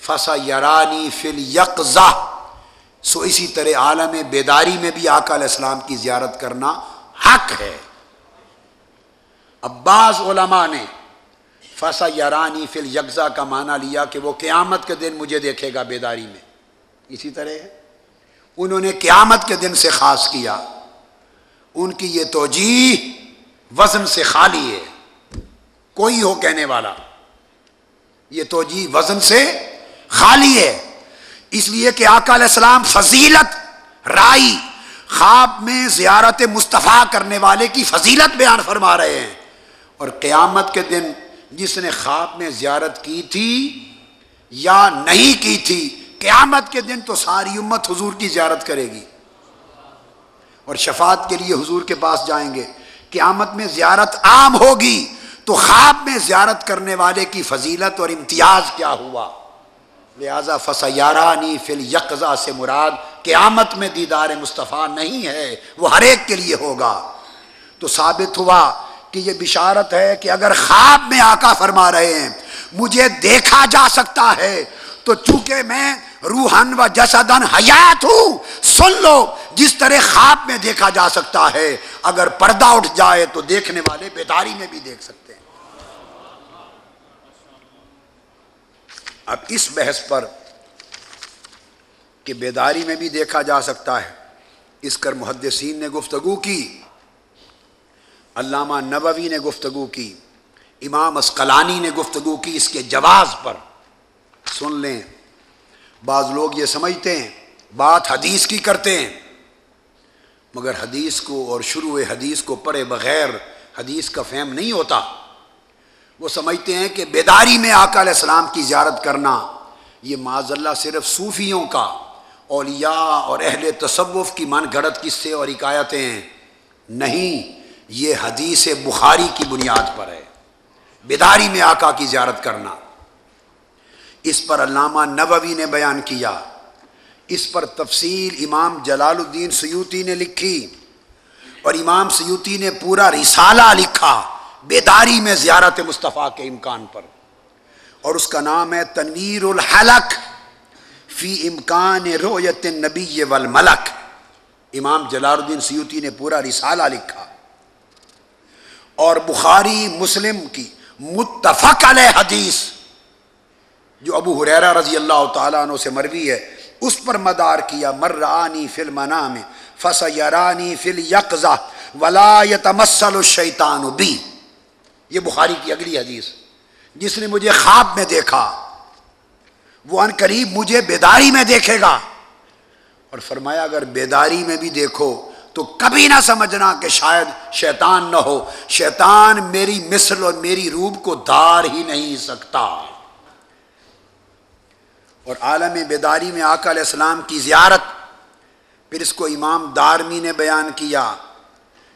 فسا یارانی فل یکزا سو اسی طرح عالم بیداری میں بھی آقا علیہ السلام کی زیارت کرنا حق ہے۔ عباس علماء نے فسا یارانی فل یکزا کا معنی لیا کہ وہ قیامت کے دن مجھے دیکھے گا بیداری میں۔ اسی طرح انہوں نے قیامت کے دن سے خاص کیا۔ ان کی یہ توجہ وزن سے خالی ہے۔ کوئی ہو کہنے والا، یہ توجہ وزن سے خالی ہے۔ اس لیے کہ آقا علیہ السلام فضیلت رائی خواب میں زیارت مصطفیٰ کرنے والے کی فضیلت بیان فرما رہے ہیں۔ اور قیامت کے دن جس نے خواب میں زیارت کی تھی یا نہیں کی تھی، قیامت کے دن تو ساری امت حضور کی زیارت کرے گی۔ اور شفاعت کے لیے حضور کے پاس جائیں گے۔ قیامت میں زیارت عام ہوگی، تو خواب میں زیارت کرنے والے کی فضیلت اور امتیاز کیا ہوا؟ لہذا فسیارانی فل یکزا سے مراد قیامت میں دیدار مصطفیٰ نہیں ہے، وہ ہر ایک کے لیے ہوگا۔ تو ثابت ہوا کہ یہ بشارت ہے کہ اگر خواب میں آقا فرما رہے ہیں، مجھے دیکھا جا سکتا ہے، تو چونکہ میں روحن و جسدن حیات ہوں، سن لو جس طرح خواب میں دیکھا جا سکتا ہے، اگر پردہ اٹھ جائے تو دیکھنے والے بیداری میں بھی دیکھ سکتے اب اس بحث پر کہ بیداری میں بھی دیکھا جا سکتا ہے، اس کر محدثین نے گفتگو کی، علامہ نبوی نے گفتگو کی، امام اسقلانی نے گفتگو کی، اس کے جواز پر۔ سن لیں، بعض لوگ یہ سمجھتے ہیں، بات حدیث کی کرتے ہیں۔ مگر حدیث کو اور شروع حدیث کو پڑھے بغیر حدیث کا فہم نہیں ہوتا۔ وہ سمجھتے ہیں کہ بیداری میں آقا علیہ السلام کی زیارت کرنا یہ معذ اللہ صرف صوفیوں کا، اولیاء اور اہل تصوف کی من گھڑت قصے اور حکایتیں ہیں نہیں، یہ حدیث بخاری کی بنیاد پر ہے۔ بیداری میں آقا کی زیارت کرنا۔ اس پر علامہ نبوی نے بیان کیا۔ اس پر تفصیل امام جلال الدین سیوتی نے لکھی اور امام سیوتی نے پورا رسالہ لکھا بیداری میں زیارت مصطفیٰ کے امکان پر اور اس کا نام ہے تنویر الحلق فی امکان رویت نبی والملک۔ امام جلال الدین سیوتی نے پورا رسالہ لکھا اور بخاری مسلم کی متفق علیہ حدیث جو ابو حریرہ رضی اللہ تعالیٰ عنہ سے مروی ہے اس پر مدار کیا مرانی فل منام فس یارانی فل یکزا ولا یتمسل الشیطان بی۔ یہ بخاری کی اگلی حدیث۔ جس نے مجھے خواب میں دیکھا، وہ ان قریب مجھے بیداری میں دیکھے گا۔ اور فرمایا، اگر بیداری میں بھی دیکھو، تو کبھی نہ سمجھنا کہ شاید شیطان نہ ہو۔ شیطان میری مثل اور میری روب کو دار ہی نہیں سکتا۔ اور عالم بیداری میں آقا علیہ السلام کی زیارت، پھر اس کو امام دارمی نے بیان کیا۔